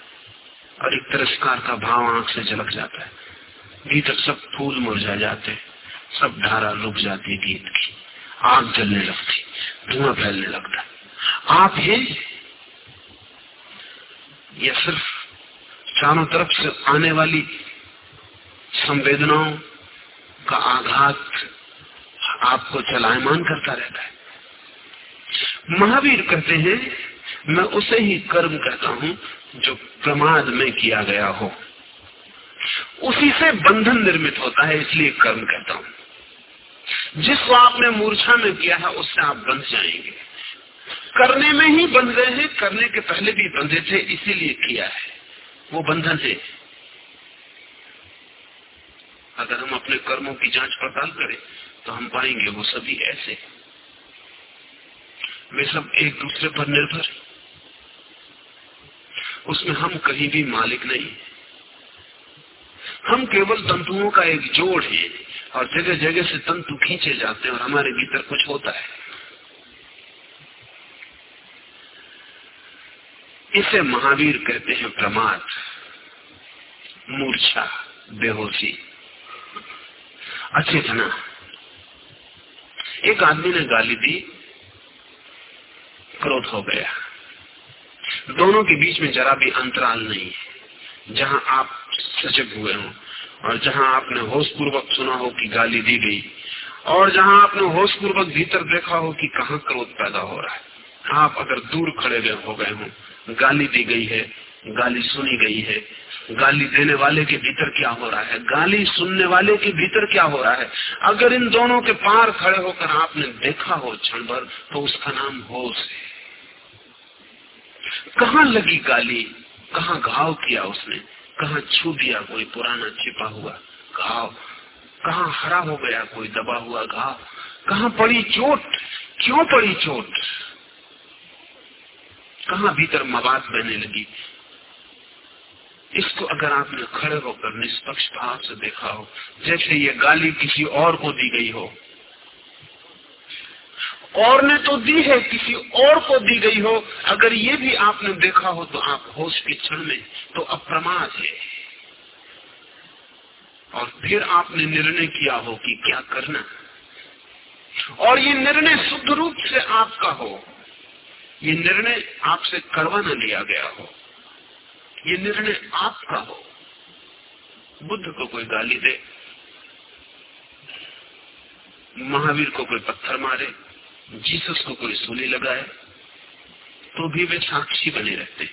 और एक तिरस्कार का भाव आँख से झलक जाता है। भीतर सब फूल मुरझा जाते सब धारा रुक जाती गीत की। आग जलने लगती, धुआँ फैलने लगता। आप हैं? या सिर्फ़ चारों तरफ़ से आने वाली संवेदनाओं का आघात आपको चलायमान करता रहता है। महावीर कहते हैं, मैं उसे ही कर्म कहता हूँ जो प्रमाद में किया गया हो। उसी से बंधन निर्मित होता है, इसलिए कर्म कहता हूँ। जिसको आपने मूर्छा में किया है, उससे आप बंध जाएँगे। करने में ही बंध गए हैं, करने के पहले भी बंधे थे, इसीलिए किया है। वो बंधन है। अगर हम अपने कर्मों की जाँच पड़ताल करें तो हम पाएँगे, वो सभी ऐसे वे सब एक दूसरे पर निर्भर उसमें हम कहीं भी मालिक नहीं हम केवल तंतुओं का एक जोड़ है और जगह जगह से तंतु खींचे जाते हैं और हमारे भीतर कुछ होता है। इसे महावीर कहते हैं प्रमाद, मूर्छा, बेहोशी। अचेतना एक आदमी ने गाली दी, क्रोध हो गया। दोनों के बीच में जरा भी अंतराल नहीं है, जहाँ आप सजग हुए हो और जहाँ आपने होश पूर्वक सुना हो कि गाली दी गई, और जहाँ आपने होश पूर्वक भीतर देखा हो कि कहा क्रोध पैदा हो रहा है। आप अगर दूर खड़े हो गए हो, गाली दी गई है, गाली सुनी गई है गाली देने वाले के भीतर क्या हो रहा है? गाली सुनने वाले के भीतर क्या हो रहा है? अगर इन दोनों के पार खड़े होकर आपने देखा हो क्षण भर तो उसका नाम होश है। कहा लगी गाली? कहा घाव किया उसने? कहा छू दिया कोई पुराना छिपा हुआ घाव? कहा हरा हो गया कोई दबा हुआ घाव? कहा पड़ी चोट? क्यों पड़ी चोट? कहा भीतर मवाद बहने लगी? इसको अगर आपने खड़े होकर निष्पक्ष भाव से देखा हो, जैसे ये गाली किसी और को दी गई हो, और ने तो दी है किसी और को दी गई हो, अगर ये भी आपने देखा हो तो आप होश के क्षण में तो अप्रमाद है। और फिर आपने निर्णय किया हो कि क्या करना। और ये निर्णय शुद्ध रूप से आपका हो। ये निर्णय आपसे करवा न लिया गया हो। ये निर्णय आपका हो। बुद्ध को कोई गाली दे, महावीर को कोई पत्थर मारे, जीसस को कोई सूली लगाए तो भी वे साक्षी बने रहते।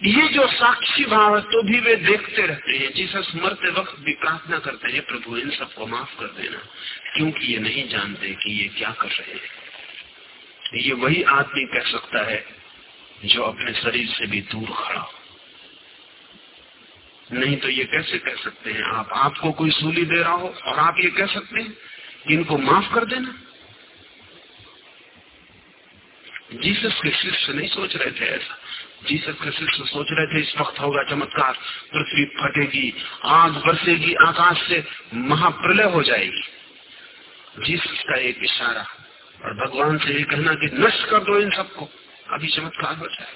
ये जो साक्षी भाव है तो भी वे देखते रहते हैं। जीसस मरते वक्त भी प्रार्थना करते हैं, प्रभु, इन सबको माफ़ कर देना, क्योंकि ये नहीं जानते कि ये क्या कर रहे हैं। ये वही आदमी कह सकता है जो अपने शरीर से भी दूर खड़ा हो। नहीं तो ये कैसे कह सकते हैं? आप, आपको कोई सूली दे रहा हो और आप ये कह सकते हैं इनको माफ़ कर देना। जीसस के शिष्य नहीं सोच रहे थे ऐसा। जीसस के शिष्य सोच रहे थे, इस वक्त होगा चमत्कार, पृथ्वी फटेगी, आग बरसेगी, आकाश से महाप्रलय हो जाएगी। जीसस का एक इशारा और भगवान से ये कहना कि नष्ट कर दो इन सबको। अभी चमत्कार हो। जाए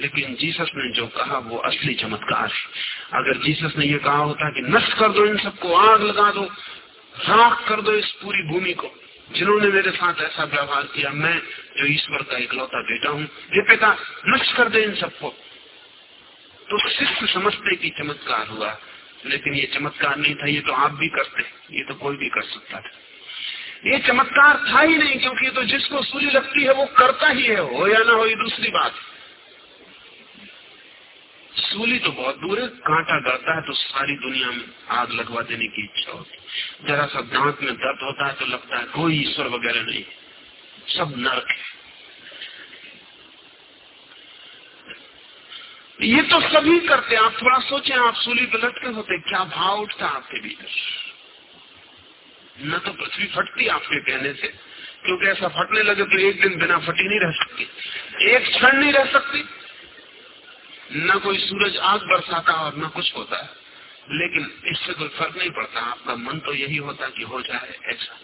लेकिन जीसस ने जो कहा, वो असली चमत्कार है। अगर जीसस ने ये कहा होता कि नष्ट कर दो इन सबको, आग लगा दो, राख कर दो इस पूरी भूमि को, जिन्होंने मेरे साथ ऐसा व्यवहार किया, मैं जो ईश्वर का इकलौता बेटा हूँ ये पिता, नष्ट कर दे इन सबको। तो शिष्य समझते कि चमत्कार हुआ, लेकिन ये चमत्कार नहीं था, ये तो आप भी करते, ये तो कोई भी कर सकता था। ये चमत्कार था ही नहीं, क्योंकि तो जिसको सूली लगती है वो करता ही है। हो या ना हो, ये दूसरी बात। सूली तो बहुत दूर है, कांटा डरता है तो सारी दुनिया में आग लगवा देने की इच्छा होती जरा सा दांत में दर्द होता है तो लगता है कोई ईश्वर वगैरह नहीं सब नरक है। ये तो सभी करते आप थोड़ा सोचे, आप सूली पे लटके होते क्या भाव उठता आपके भीतर? न तो पृथ्वी फटती आपके कहने से, क्योंकि ऐसा फटने लगे तो एक दिन बिना फटी नहीं रह सकती। एक क्षण नहीं रह सकती। न कोई सूरज आग बरसाता और न कुछ होता। है लेकिन इससे कोई फ़र्क नहीं पड़ता। आपका मन तो यही होता कि हो जाए ऐसा।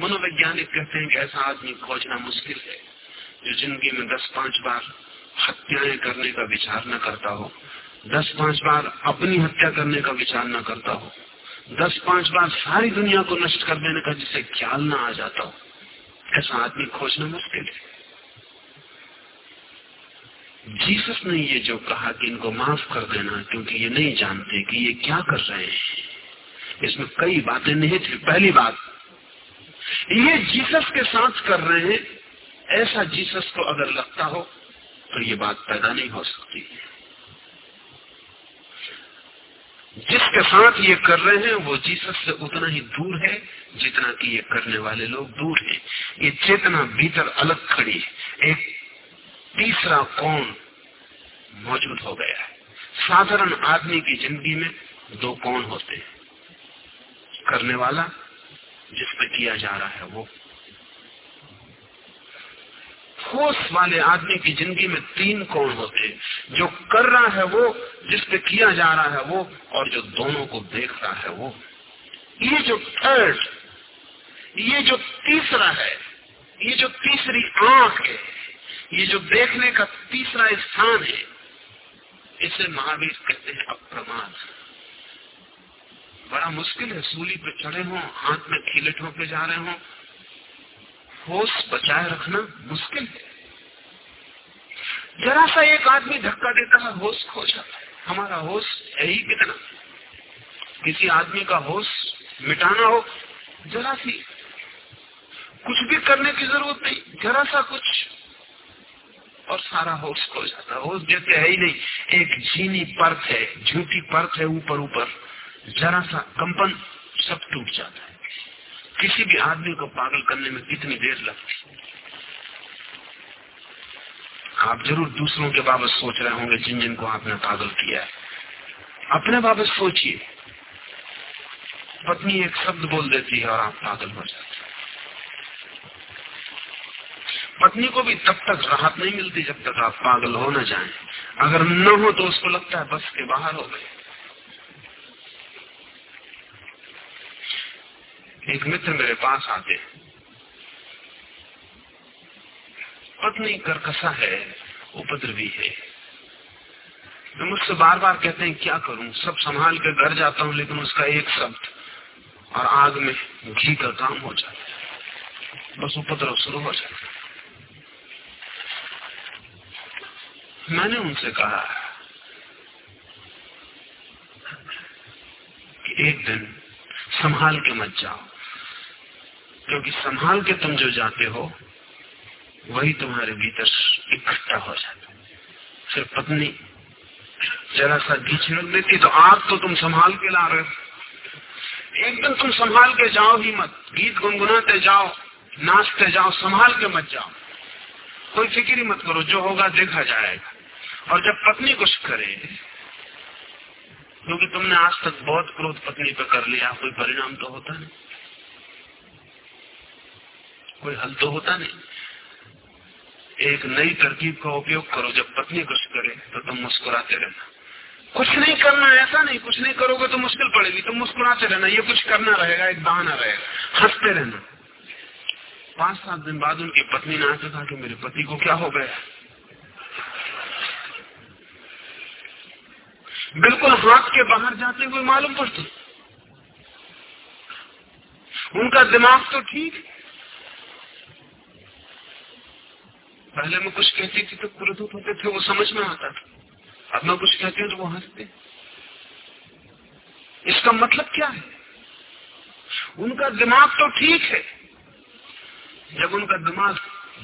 मनोवैज्ञानिक कहते हैं कि ऐसा आदमी खोजना मुश्किल है। जो ज़िंदगी में दस पाँच बार हत्याएँ करने का विचार न करता हो, दस पाँच बार अपनी हत्या करने का विचार न करता हो दस, पाँच बार सारी दुनिया को नष्ट कर देने का जिसे ख्याल ना आ जाता हो, ऐसा आदमी खोजना मुश्किल है। जीसस ने ये जो कहा कि इनको माफ़ कर देना, क्योंकि ये नहीं जानते कि ये क्या कर रहे हैं। इसमें कई बातें नहीं थी पहली बात, ये जीसस के साथ कर रहे हैं, ऐसा जीसस को अगर लगता हो तो ये बात पैदा नहीं हो सकती। है जिसके साथ ये कर रहे हैं, वो जीसस से उतना ही दूर है, जितना कि ये करने वाले लोग दूर हैं। ये चेतना भीतर अलग खड़ी है। एक तीसरा कौन मौजूद हो गया है। साधारण आदमी की ज़िंदगी में दो कौन होते हैं? करने वाला जिस पे किया जा रहा है वो। होश वाले आदमी की ज़िंदगी में तीन कोण होते हैं। जो कर रहा है वो, जिस पे किया जा रहा है वो, और जो दोनों को देख रहा है वो। ये जो थर्ड ये जो तीसरा है, ये जो तीसरी आँख है, ये जो देखने का तीसरा स्थान है, इसे महावीर कहते हैं अप्रमाद। बड़ा मुश्किल है, सूली पे चढ़े हो, हाथ में खिलट होके जा रहे हो होश बचाए रखना मुश्किल है। जरा सा एक आदमी धक्का देता है, होश खो जाता है। हमारा होश है ही कितना। किसी आदमी का होश मिटाना हो, जरा सी। कुछ भी करने की ज़रूरत नहीं, जरा सा कुछ। और सारा होश खो जाता है। होश जैसे है ही नहीं। एक झीनी परत है, झूठी परत है ऊपर ऊपर। जरा सा कंपन सब टूट जाता है। किसी भी आदमी को पागल करने में कितनी देर लगती आप ज़रूर दूसरों के बाबत सोच रहे होंगे जिन जिनको आपने पागल किया है। अपने बाबत सोचिए। पत्नी एक शब्द बोल देती है और आप पागल हो जाते पत्नी को भी तब तक राहत नहीं मिलती जब तक आप पागल हो न जाएँ। अगर न हो तो उसको लगता है बस के बाहर हो गए। एक मित्र मेरे पास आते पत्नी करकसा है, उपद्रवी है। मैं मुझसे बार बार कहते हैं, क्या करूँ? सब संभाल के घर जाता हूँ, लेकिन उसका एक शब्द और आग में घी का काम हो जाता है। बस उपद्रव शुरू हो जाता है। मैंने उनसे कहा कि एक दिन संभाल के मत जाओ। क्योंकि संभाल के तुम जो जाते हो, वही तुम्हारे भीतर इकट्ठा हो जाता है। फिर पत्नी जरा सा घी छिड़क देती तो आग तो तुम संभाल के ला रहे हो। एक दिन तुम संभाल के जाओ ही मत। गीत गुनगुनाते जाओ, नाचते जाओ, संभाल के मत जाओ। कोई फ़िक्र ही मत करो, जो होगा देखा जाएगा। और जब पत्नी कुछ करे, क्योंकि तुमने आज तक बहुत क्रोध पत्नी पे कर लिया, कोई परिणाम तो होता नहीं। कोई हल तो होता नहीं। एक नई तरकीब का उपयोग करो, जब पत्नी कुछ करे तो तुम मुस्कुराते रहना। कुछ नहीं करना, ऐसा नहीं, कुछ नहीं करोगे तो मुश्किल पड़ेगी। तुम मुस्कुराते रहना, ये कुछ करना रहेगा, एक बहाना रहेगा। हँसते रहना। पाँच सात दिन बाद उनकी पत्नी ने आके कहा कि मेरे पति को क्या हो गया? बिल्कुल हाथ के बाहर जाते हुए मालूम पड़ते। उनका दिमाग तो ठीक पहले मैं कुछ कहती थी तो क्रोधित होते थे, वो समझ में आता था। अब मैं कुछ कहती हूँ तो वो हँसते इसका मतलब क्या है? उनका दिमाग तो ठीक है। जब उनका दिमाग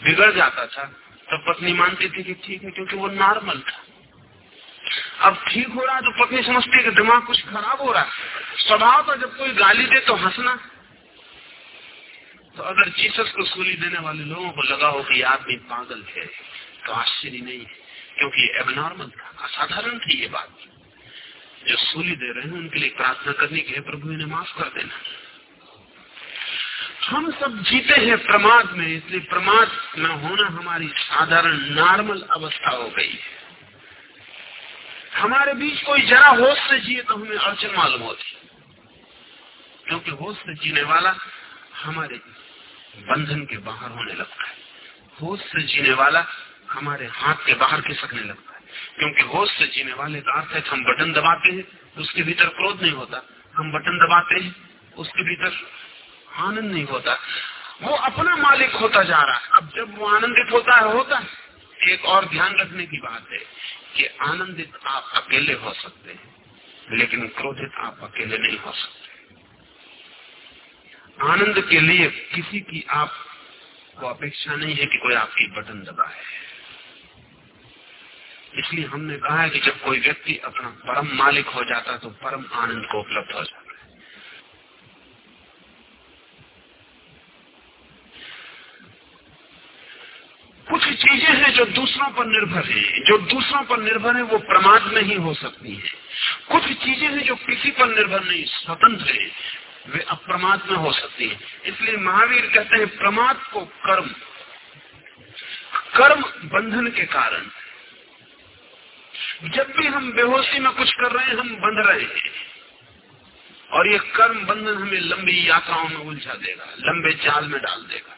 बिगड़ जाता था, तब पत्नी मानती थी कि ठीक है, क्योंकि वो नॉर्मल था। अब ठीक हो रहा है तो पत्नी समझती है कि दिमाग कुछ खराब हो रहा है। स्वभाव का जब कोई गाली दे तो हंसना तो अगर जीसस को सूली देने वाले लोगों को लगा हो कि आदमी पागल है तो आश्चर्य नहीं है, क्योंकि एबनॉर्मल था, असाधारण थी ये बात। जो सूली दे रहे हैं, उनके लिए प्रार्थना करने के प्रभु इन्हें माफ़ कर देना। हम सब जीते हैं प्रमाद में, इसलिए प्रमाद में होना हमारी साधारण नॉर्मल अवस्था हो गई है। हमारे बीच कोई जरा होश से जिए तो हमें अड़चन मालूम होती। क्योंकि होश से जीने वाला हमारे बंधन के बाहर होने लगता है। होश से जीने वाला हमारे हाथ के बाहर खिसकने लगता है। क्योंकि होश से जीने वाले का अर्थ है हम बटन दबाते हैं, उसके भीतर क्रोध नहीं होता। हम बटन दबाते हैं, उसके भीतर आनंद नहीं होता। वो अपना मालिक होता जा रहा है। अब जब वो आनंदित होता है होता है। एक और ध्यान रखने की बात है कि आनंदित आप अकेले हो सकते हैं, लेकिन क्रोधित आप अकेले नहीं हो सकते। आनंद के लिए किसी की आप को अपेक्षा नहीं है कि कोई आपकी बटन दबाए। इसलिए हमने कहा है कि जब कोई व्यक्ति अपना परम मालिक हो जाता है तो परम आनंद को उपलब्ध हो जाता। है कुछ चीज़ें हैं जो दूसरों पर निर्भर है। जो दूसरों पर निर्भर है वो प्रमाद में ही हो सकती है। कुछ चीज़ें हैं जो किसी पर निर्भर नहीं, स्वतंत्र है। वे अप्रमाद में हो सकती है। इसलिए महावीर कहते हैं, प्रमाद को कर्म कर्म बंधन के कारण। जब भी हम बेहोशी में कुछ कर रहे हैं, हम बंध रहे हैं। और ये कर्म बंधन हमें लंबी यात्राओं में उलझा देगा, लंबे जाल में डाल देगा।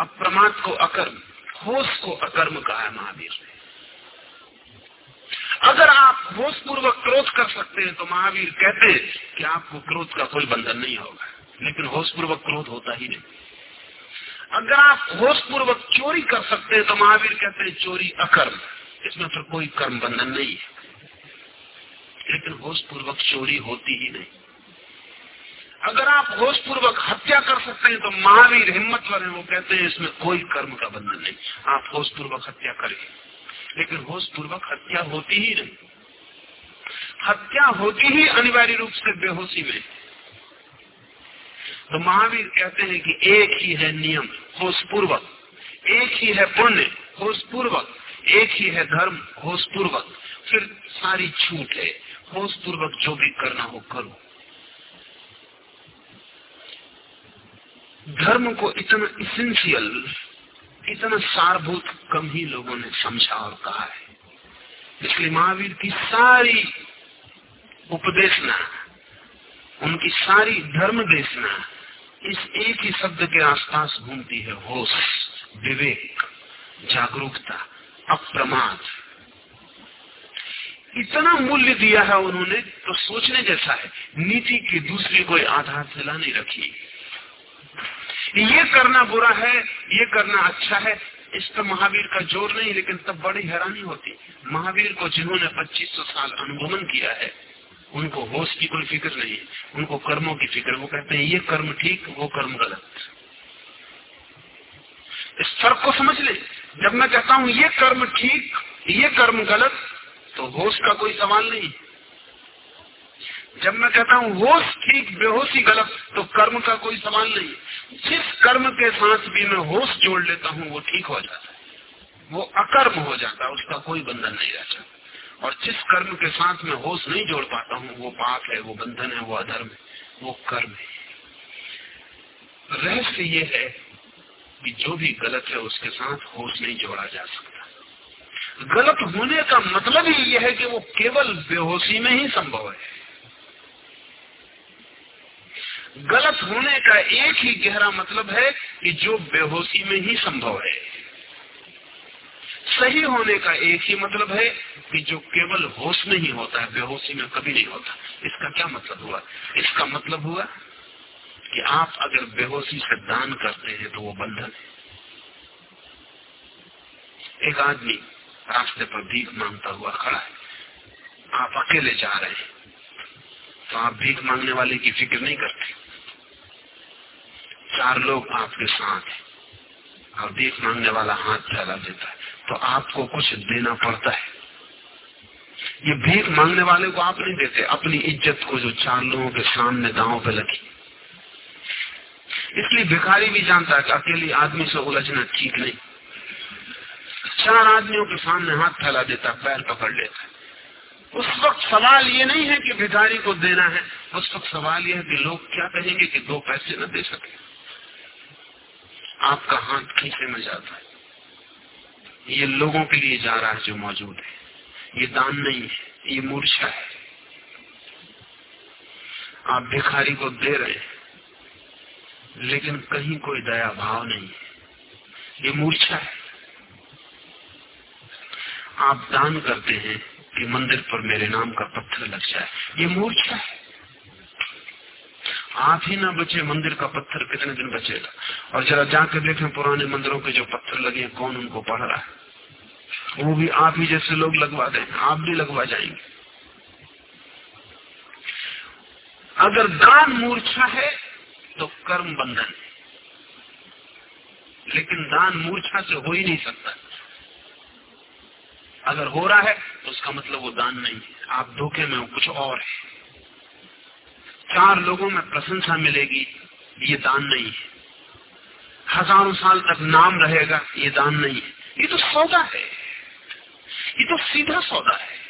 अप्रमाद को अकर्म, होश को अकर्म कहा है महावीर ने। अगर आप होश पूर्वक क्रोध कर सकते हैं तो महावीर कहते हैं कि आपको क्रोध का कोई बंधन नहीं होगा। लेकिन होश पूर्वक क्रोध होता ही नहीं। अगर आप होश पूर्वक चोरी कर सकते हैं तो महावीर कहते हैं चोरी अकर्म। इसमें फिर कोई कर्म बंधन नहीं है। लेकिन होश पूर्वक चोरी होती ही नहीं। अगर आप होश पूर्वक हत्या कर सकते हैं तो महावीर हिम्मतवर है। वो कहते हैं इसमें कोई कर्म का बंधन नहीं। आप होश पूर्वक हत्या करें। लेकिन होश पूर्वक हत्या होती ही नहीं। हत्या होती ही अनिवार्य रूप से बेहोशी में। तो महावीर कहते हैं कि एक ही है नियम, होश पूर्वक। एक ही है पुण्य, होश पूर्वक। एक ही है धर्म, होश पूर्वक। फिर सारी छूट है। होश पूर्वक जो भी करना हो करो। धर्म को इतना इसेंशियल इतना सारभूत कम ही लोगों ने समझा और कहा है। इसलिए महावीर की सारी उपदेशना, उनकी सारी धर्म देशना, इस एक ही शब्द के आसपास घूमती है होश, विवेक, जागरूकता, अप्रमाद। इतना मूल्य दिया है उन्होंने तो सोचने जैसा है, नीति की दूसरी कोई आधार शिला नहीं रखी। ये करना बुरा है, ये करना अच्छा है। इस पर महावीर का ज़ोर नहीं, लेकिन तब बड़ी हैरानी होती। महावीर को जिन्होंने 2500 साल अनुभवन किया है, उनको होश की कोई फ़िक्र नहीं, उनको कर्मों की फ़िक्र। वो कहते हैं, ये कर्म ठीक, वो कर्म गलत। इस फ़र्क को समझ ले। जब मैं कहता हूँ, ये कर्म ठीक, ये कर्म गलत तो होश का कोई सवाल नहीं। जब मैं कहता हूँ, होश ठीक, बेहोशी गलत तो कर्म का कोई सवाल नहीं जिस कर्म के साथ भी मैं होश जोड़ लेता हूँ, वो ठीक हो जाता है। वो अकर्म हो जाता है, उसका कोई बंधन नहीं रहता। और जिस कर्म के साथ मैं होश नहीं जोड़ पाता हूँ, वो पाप है, वो बंधन है, वो अधर्म है, वो कर्म है। रहस्य ये है कि जो भी गलत है, उसके साथ होश नहीं जोड़ा जा सकता। गलत होने का मतलब ही यह है कि वो केवल बेहोशी में ही संभव है। गलत होने का एक ही गहरा मतलब है कि जो बेहोशी में ही संभव है। सही होने का एक ही मतलब है कि जो केवल होश में ही होता है, बेहोशी में कभी नहीं होता। इसका क्या मतलब हुआ? इसका मतलब हुआ कि आप अगर बेहोशी से दान करते हैं तो वो बंधन है। एक आदमी रास्ते पर भीख माँगता हुआ खड़ा है। आप अकेले जा रहे हैं तो आप भीख मांगने वाले की फ़िक्र नहीं करते। चार लोग आपके साथ हैं। और भीख मांगने वाला हाथ फैला देता है। तो आपको कुछ देना पड़ता है। ये भीख मांगने वाले को आप नहीं देते, अपनी इज़्ज़त को जो चार लोगों के सामने दांव पे लगी। इसलिए भिखारी भी जानता है कि अकेले आदमी से उलझना ठीक नहीं। चार आदमियों के सामने हाथ फैला देता, पैर पकड़ लेता उस वक्त सवाल ये नहीं है कि भिखारी को देना है। उस वक्त सवाल यह है कि लोग क्या कहेंगे कि दो पैसे न दे सके। आपका हाथ खींचे में जाता है। ये लोगों के लिए जा रहा है जो मौजूद है। ये दान नहीं है, ये मूर्छा है। आप भिखारी को दे रहे हैं, लेकिन कहीं कोई दया भाव नहीं है। ये मूर्छा है। आप दान करते हैं कि मंदिर पर मेरे नाम का पत्थर लग जाए। ये मूर्छा है। आप ही ना बचे, मंदिर का पत्थर कितने दिन बचेगा? और जरा जाकर देखें पुराने मंदिरों के जो पत्थर लगे हैं, कौन उनको पढ़ रहा है? वो भी आप ही जैसे लोग लगवा दें, आप भी लगवा जाएँगे। अगर दान मूर्छा है तो कर्म बंधन लेकिन दान मूर्छा से हो ही नहीं सकता। अगर हो रहा है तो उसका मतलब वो दान नहीं है। आप धोखे में हो, कुछ और है। चार लोगों में प्रशंसा मिलेगी, ये दान नहीं है। हज़ारों साल तक नाम रहेगा, ये दान नहीं है। ये तो सौदा है। ये तो सीधा सौदा है।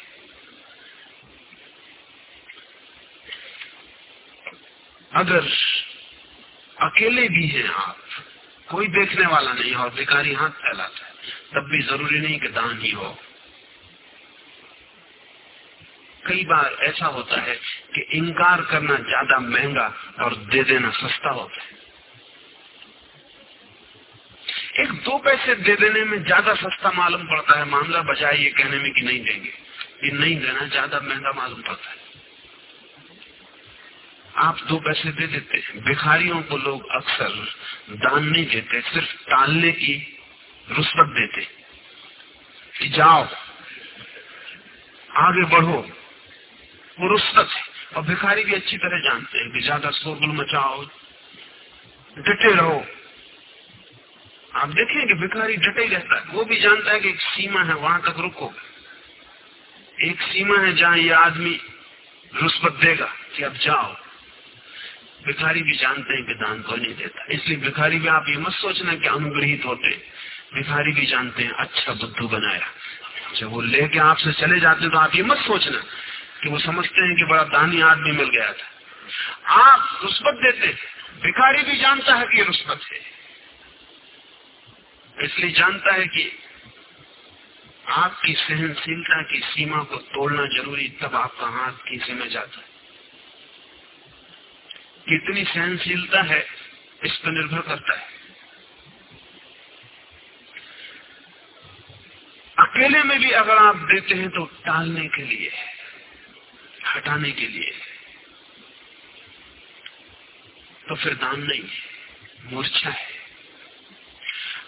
अगर अकेले भी हैं आप, कोई देखने वाला नहीं और भिखारी हाथ फैलाता है, तब भी ज़रूरी नहीं कि दान ही हो। कई बार ऐसा होता है कि इनकार करना ज़्यादा महँगा और दे देना सस्ता होता है। एक दो पैसे दे देने में ज़्यादा सस्ता मालूम पड़ता है, मामला बजाय ये कहने में कि नहीं देंगे। ये नहीं देना, ज़्यादा महँगा मालूम पड़ता है। आप दो पैसे दे देते हैं। भिखारियों को लोग अक्सर दान नहीं देते, सिर्फ़ टालने की रुस्वत देते कि जाओ, आगे बढ़ो। वो रुस्वत है। और भिखारी भी अच्छी तरह जानते हैं कि ज़्यादा शोरगुल मचाओ, डटे रहो। आप देखें कि भिखारी डटे रहता है। वो भी जानता है कि एक सीमा है, वहाँ तक रुको। एक सीमा है जहाँ ये आदमी रुस्वत देगा कि अब जाओ। भिखारी भी जानते हैं कि दान को नहीं देता इसलिए भिखारी भी आप ये मत सोचना कि अनुग्रहित होते। भिखारी भी जानते हैं अच्छा बुद्धू बनाया। जब वो लेके आपसे चले जाते तो आप ये मत सोचना कि वो समझते हैं कि बड़ा दानी आदमी मिल गया था। आप रुस्बत देते भिखारी भी जानता है कि रुस्बत है। इसलिए जानता है कि आपकी सहनशीलता की सीमा को तोड़ना ज़रूरी, तब आपका हाथ खींचे में जाता है। कितनी सहनशीलता है, इस पर निर्भर करता है। अकेले में भी अगर आप देते हैं तो टालने के लिए हटाने के लिए। तो फिर दान नहीं, मूर्छा है।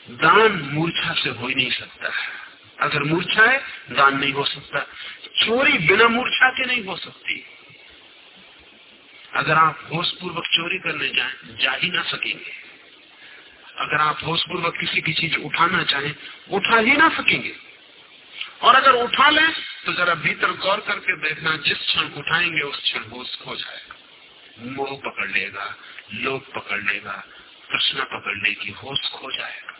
दान मूर्छा से हो ही नहीं सकता। अगर मूर्छा है, दान नहीं हो सकता। चोरी बिना मूर्छा के नहीं हो सकती। अगर आप होश पूर्वक चोरी करने जाए, जा ही ना सकेंगे। अगर आप होश पूर्वक किसी की चीज़ उठाना चाहें, उठा ही ना सकेंगे। और अगर उठा लें तो जरा भीतर गौर करके देखना, जिस क्षण उठाएँगे, उस क्षण होश खो जाएगा। मोह पकड़ लेगा लोग पकड़ लेगा, प्रश्न पकड़ने की होश खो जाएगा।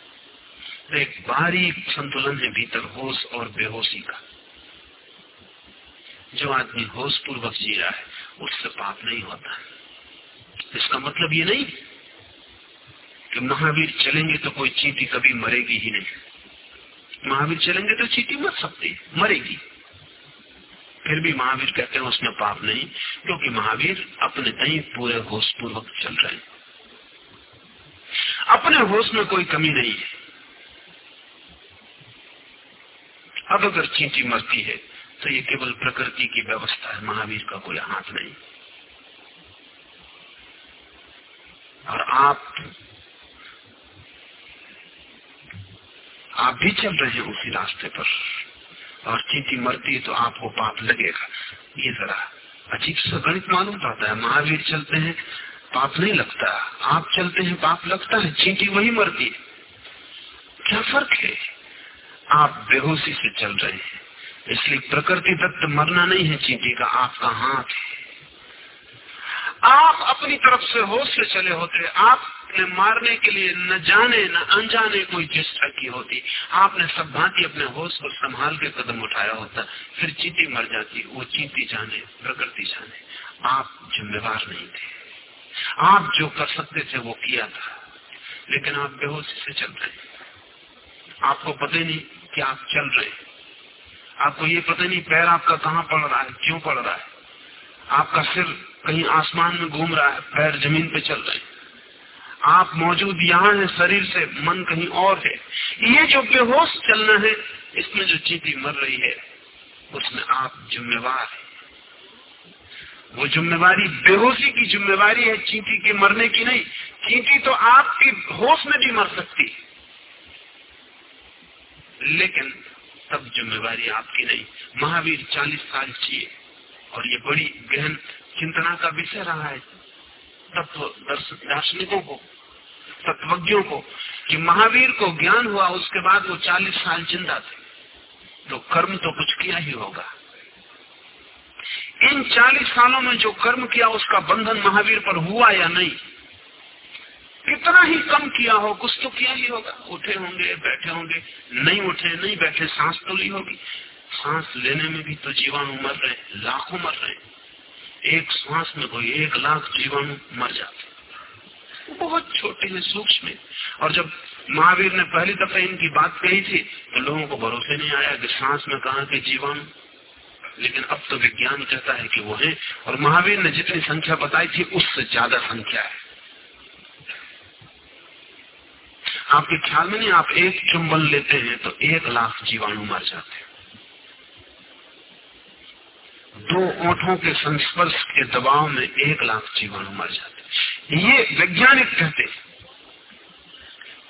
तो एक बारीक संतुलन है भीतर होश और बेहोशी का। जो आदमी होश पूर्वक जी रहा है, उससे पाप नहीं होता। इसका मतलब ये नहीं कि महावीर चलेंगे तो कोई चीटी कभी मरेगी ही नहीं। महावीर चलेंगे तो चीटी मर सकती मरेगी। फिर भी महावीर कहते हैं, उसमें पाप नहीं, क्योंकि महावीर अपने तई पूरे होश पूर्वक चल रहे हैं। अपने होश में कोई कमी नहीं है। अब अगर चींटी मरती है तो ये केवल प्रकृति की व्यवस्था है, महावीर का कोई हाथ नहीं। और आप आप भी चल रहे हैं उसी रास्ते पर। और चींटी मरती है तो आपको पाप लगेगा। ये जरा अजीब सा गणित मालूम पड़ता है। महावीर चलते हैं, पाप नहीं लगता। आप चलते हैं, पाप लगता है, चींटी वही मरती है। क्या फ़र्क है? आप बेहोशी से चल रहे हैं। इसलिए प्रकृति दत्त मरना नहीं है, चींटी का आपका हाथ है। आप अपनी तरफ़ से होश से चले होते आपने मारने के लिए न जाने, न अनजाने कोई चेष्टा की होती। आपने सब भांति अपने होश को संभाल के कदम उठाया होता, फिर चींटी मर जाती, वो चींटी जाने, प्रकृति जाने। आप जिम्मेवार नहीं थे। आप जो कर सकते थे, वो किया था। लेकिन आप बेहोशी से चल रहे आपको पता नहीं कि आप चल रहे आपको ये पता नहीं पैर आपका कहाँ पड़ रहा है, क्यों पड़ रहा है। आपका सिर कहीं आसमान में घूम रहा है, पैर ज़मीन पे चल रहे हैं। आप मौजूद यहाँ है, शरीर से, मन कहीं और है। ये जो बेहोश चलना है, इसमें जो चीटी मर रही है, उसमें आप जिम्मेवार है। वो जिम्मेवारी, बेहोशी की जिम्मेवारी है, चींटी के मरने की नहीं। चींटी तो आपकी होश में भी मर सकती लेकिन तब जिम्मेवारी आपकी नहीं। महावीर चालीस साल जिए। और ये बड़ी गहन चिंतना का विषय रहा है तत्व दार्शनिकों को, तत्वज्ञों को, कि महावीर को ज्ञान हुआ, उसके बाद वो चालीस साल ज़िंदा थे। तो कर्म तो कुछ किया ही होगा। इन चालीस सालों में जो कर्म किया, उसका बंधन महावीर पर हुआ या नहीं कितना ही कम किया हो, कुछ तो किया ही होगा। उठे होंगे, बैठे होंगे, नहीं उठे, नहीं बैठे, सांस तो ली होगी। सांस लेने में भी तो जीवाणु मर रहे लाखों मर रहे एक श्वास में कोई एक लाख जीवाणु मर जाते बहुत छोटे हैं, सूक्ष्म और जब महावीर ने पहली दफे इनकी बात कही थी तो लोगों को भरोसे नहीं आया कि सांस में कहा के जीवाणु। लेकिन अब तो विज्ञान कहता है कि वो है, और महावीर ने जितनी संख्या बताई थी, उससे ज़्यादा संख्या है। आपके ख्याल में नहीं, आप एक चुंबन लेते हैं तो एक लाख जीवाणु मर जाते हैं। दो ओठों के संस्पर्श के दबाव में एक लाख जीवाणु मर जाते ये वैज्ञानिक कहते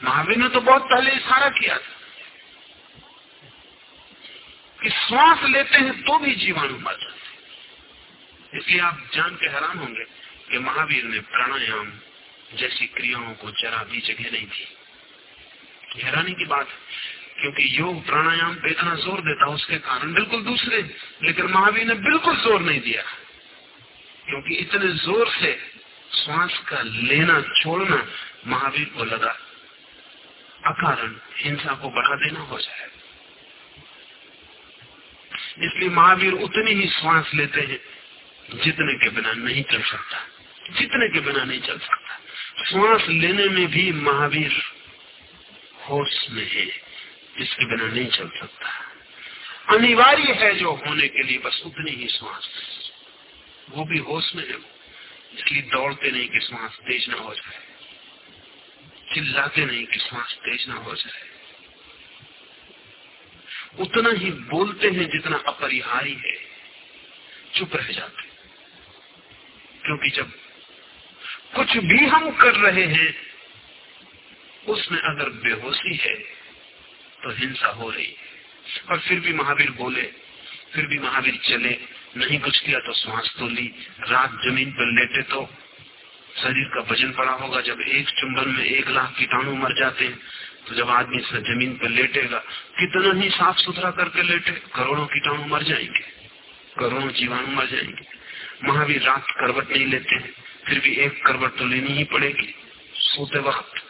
महावीर ने तो बहुत पहले इशारा किया था कि श्वास लेते हैं तो भी जीवाणु मर जाते इसलिए आप जान के हैरान होंगे कि महावीर ने प्राणायाम जैसी क्रियाओं को जरा भी जगह नहीं थी हैरानी की बात क्योंकि योग प्राणायाम पे इतना ज़ोर देता उसके कारण बिल्कुल दूसरे। लेकिन महावीर ने बिल्कुल ज़ोर नहीं दिया। क्योंकि इतने ज़ोर से श्वास का लेना, छोड़ना महावीर को लगा। अकारण हिंसा को बढ़ा देना हो जाए। इसलिए महावीर उतनी ही श्वास लेते हैं, जितने के बिना नहीं चल सकता। जितने के बिना नहीं चल सकता। श्वास लेने में भी महावीर होश में है। जिसके बिना नहीं चल सकता। अनिवार्य है जो होने के लिए बस उतनी ही श्वास। वो भी होश में है इसलिए दौड़ते नहीं कि श्वास तेज ना हो जाए। चिल्लाते नहीं कि श्वास तेज ना हो जाए। उतना ही बोलते हैं जितना अपरिहार्य है। चुप रह जाते क्योंकि जब कुछ भी हम कर रहे हैं, उसमें अगर बेहोशी है तो हिंसा हो रही है। और फिर भी महावीर बोले, फिर भी महावीर चले, नहीं कुछ किया तो श्वास तो ली, रात ज़मीन पर लेटे तो शरीर का वज़न पड़ा होगा। जब एक चुंबन में एक लाख कीटाणु मर जाते हैं तो जब आदमी ज़मीन पर लेटेगा, कितना ही साफ़ सुथरा करके लेटे, करोड़ों कीटाणु मर जाएँगे, करोड़ों जीवाणु मर जाएँगे। महावीर रात करवट नहीं लेते हैं, फिर भी एक करवट तो लेनी ही पड़ेगी। सोते वक्त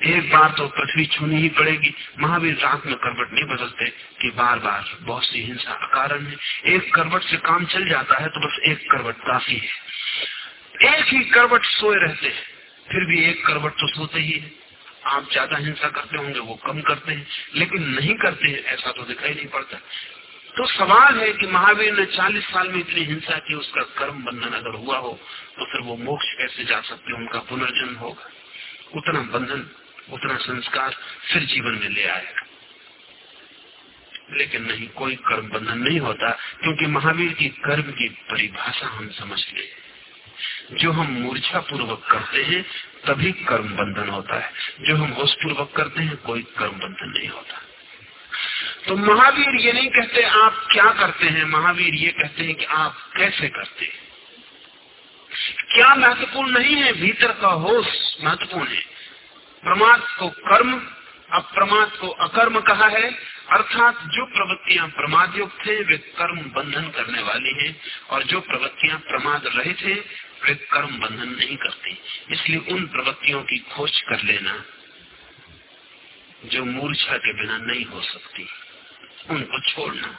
एक बार तो पृथ्वी छूनी ही पड़ेगी। महावीर रात में करवट नहीं बदलते कि बार बार बहुत सी हिंसा का कारण है। एक करवट से काम चल जाता है तो बस एक करवट काफ़ी है। एक ही करवट सोए रहते हैं, फिर भी एक करवट तो सोते ही है। आप ज़्यादा हिंसा करते होंगे, वो कम करते हैं, लेकिन नहीं करते हैं, ऐसा तो दिखाई नहीं पड़ता। तो सवाल है कि महावीर ने 40 साल में इतनी हिंसा की, उसका कर्म बंधन अगर हुआ हो तो फिर वो मोक्ष कैसे जा सकते उनका पुनर्जन्म होगा। उतना बंधन उतना संस्कार फिर जीवन में ले आएगा लेकिन नहीं, कोई कर्म बंधन नहीं होता, क्योंकि महावीर की कर्म की परिभाषा हम समझ ले। जो हम मूर्छा पूर्वक करते हैं, तभी कर्म बंधन होता है। जो हम होश पूर्वक करते हैं, कोई कर्म बंधन नहीं होता। तो महावीर ये नहीं कहते, आप क्या करते हैं? महावीर ये कहते हैं कि आप कैसे करते हैं? क्या महत्वपूर्ण नहीं है, भीतर का होश महत्वपूर्ण है। प्रमाद को कर्म अप्रमाद को अकर्म कहा है। अर्थात जो प्रवृत्तियाँ प्रमाद युक्त थे वे कर्म बंधन करने वाली हैं, और जो प्रवृत्तियाँ प्रमाद रहित थे वे कर्म बंधन नहीं करती। इसलिए उन प्रवृत्तियों की खोज कर लेना, जो मूर्छा के बिना नहीं हो सकती, उनको छोड़ना।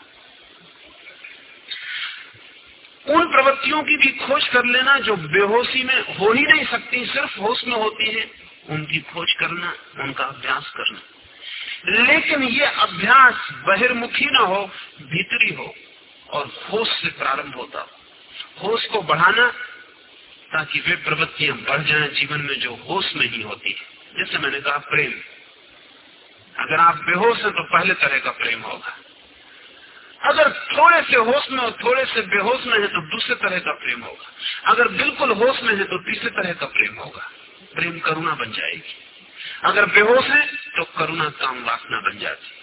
उन प्रवृत्तियों की भी खोज कर लेना, जो बेहोशी में हो ही नहीं सकती, सिर्फ़ होश में होती है। उनकी खोज करना, उनका अभ्यास करना। लेकिन ये अभ्यास बहिर्मुखी ना हो, भीतरी हो और होश से प्रारंभ होता हो। होश को बढ़ाना ताकि वे प्रवृत्तियाँ बढ़ जाएँ जीवन में जो होश में ही होती है। जैसे मैंने कहा, प्रेम। अगर आप बेहोश हैं तो पहले तरह का प्रेम होगा। अगर थोड़े से होश में और थोड़े से बेहोश में है तो दूसरे तरह का प्रेम होगा। अगर बिल्कुल होश में है तो तीसरे तरह का प्रेम होगा। प्रेम करुणा बन जाएगी। अगर बेहोश है तो करुणा काम वासना बन जाती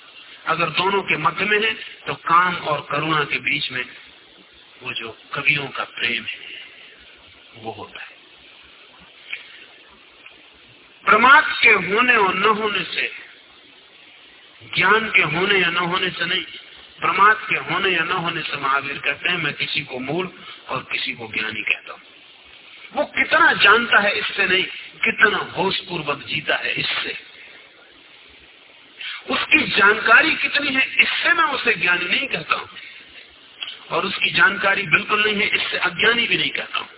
अगर दोनों के मध्य में है तो काम और करुणा के बीच में वो जो कवियों का प्रेम है, वो होता है। प्रमाद के होने और न होने से, ज्ञान के होने या न होने से नहीं, प्रमाद के होने या न होने से महावीर कहते हैं, मैं किसी को मूल और किसी को ज्ञानी कहता हूँ। वो कितना जानता है इससे नहीं, कितना होश पूर्वक जीता है इससे। उसकी जानकारी कितनी है, इससे मैं उसे ज्ञानी नहीं कहता हूँ। और उसकी जानकारी बिल्कुल नहीं है, इससे अज्ञानी भी नहीं कहता हूँ।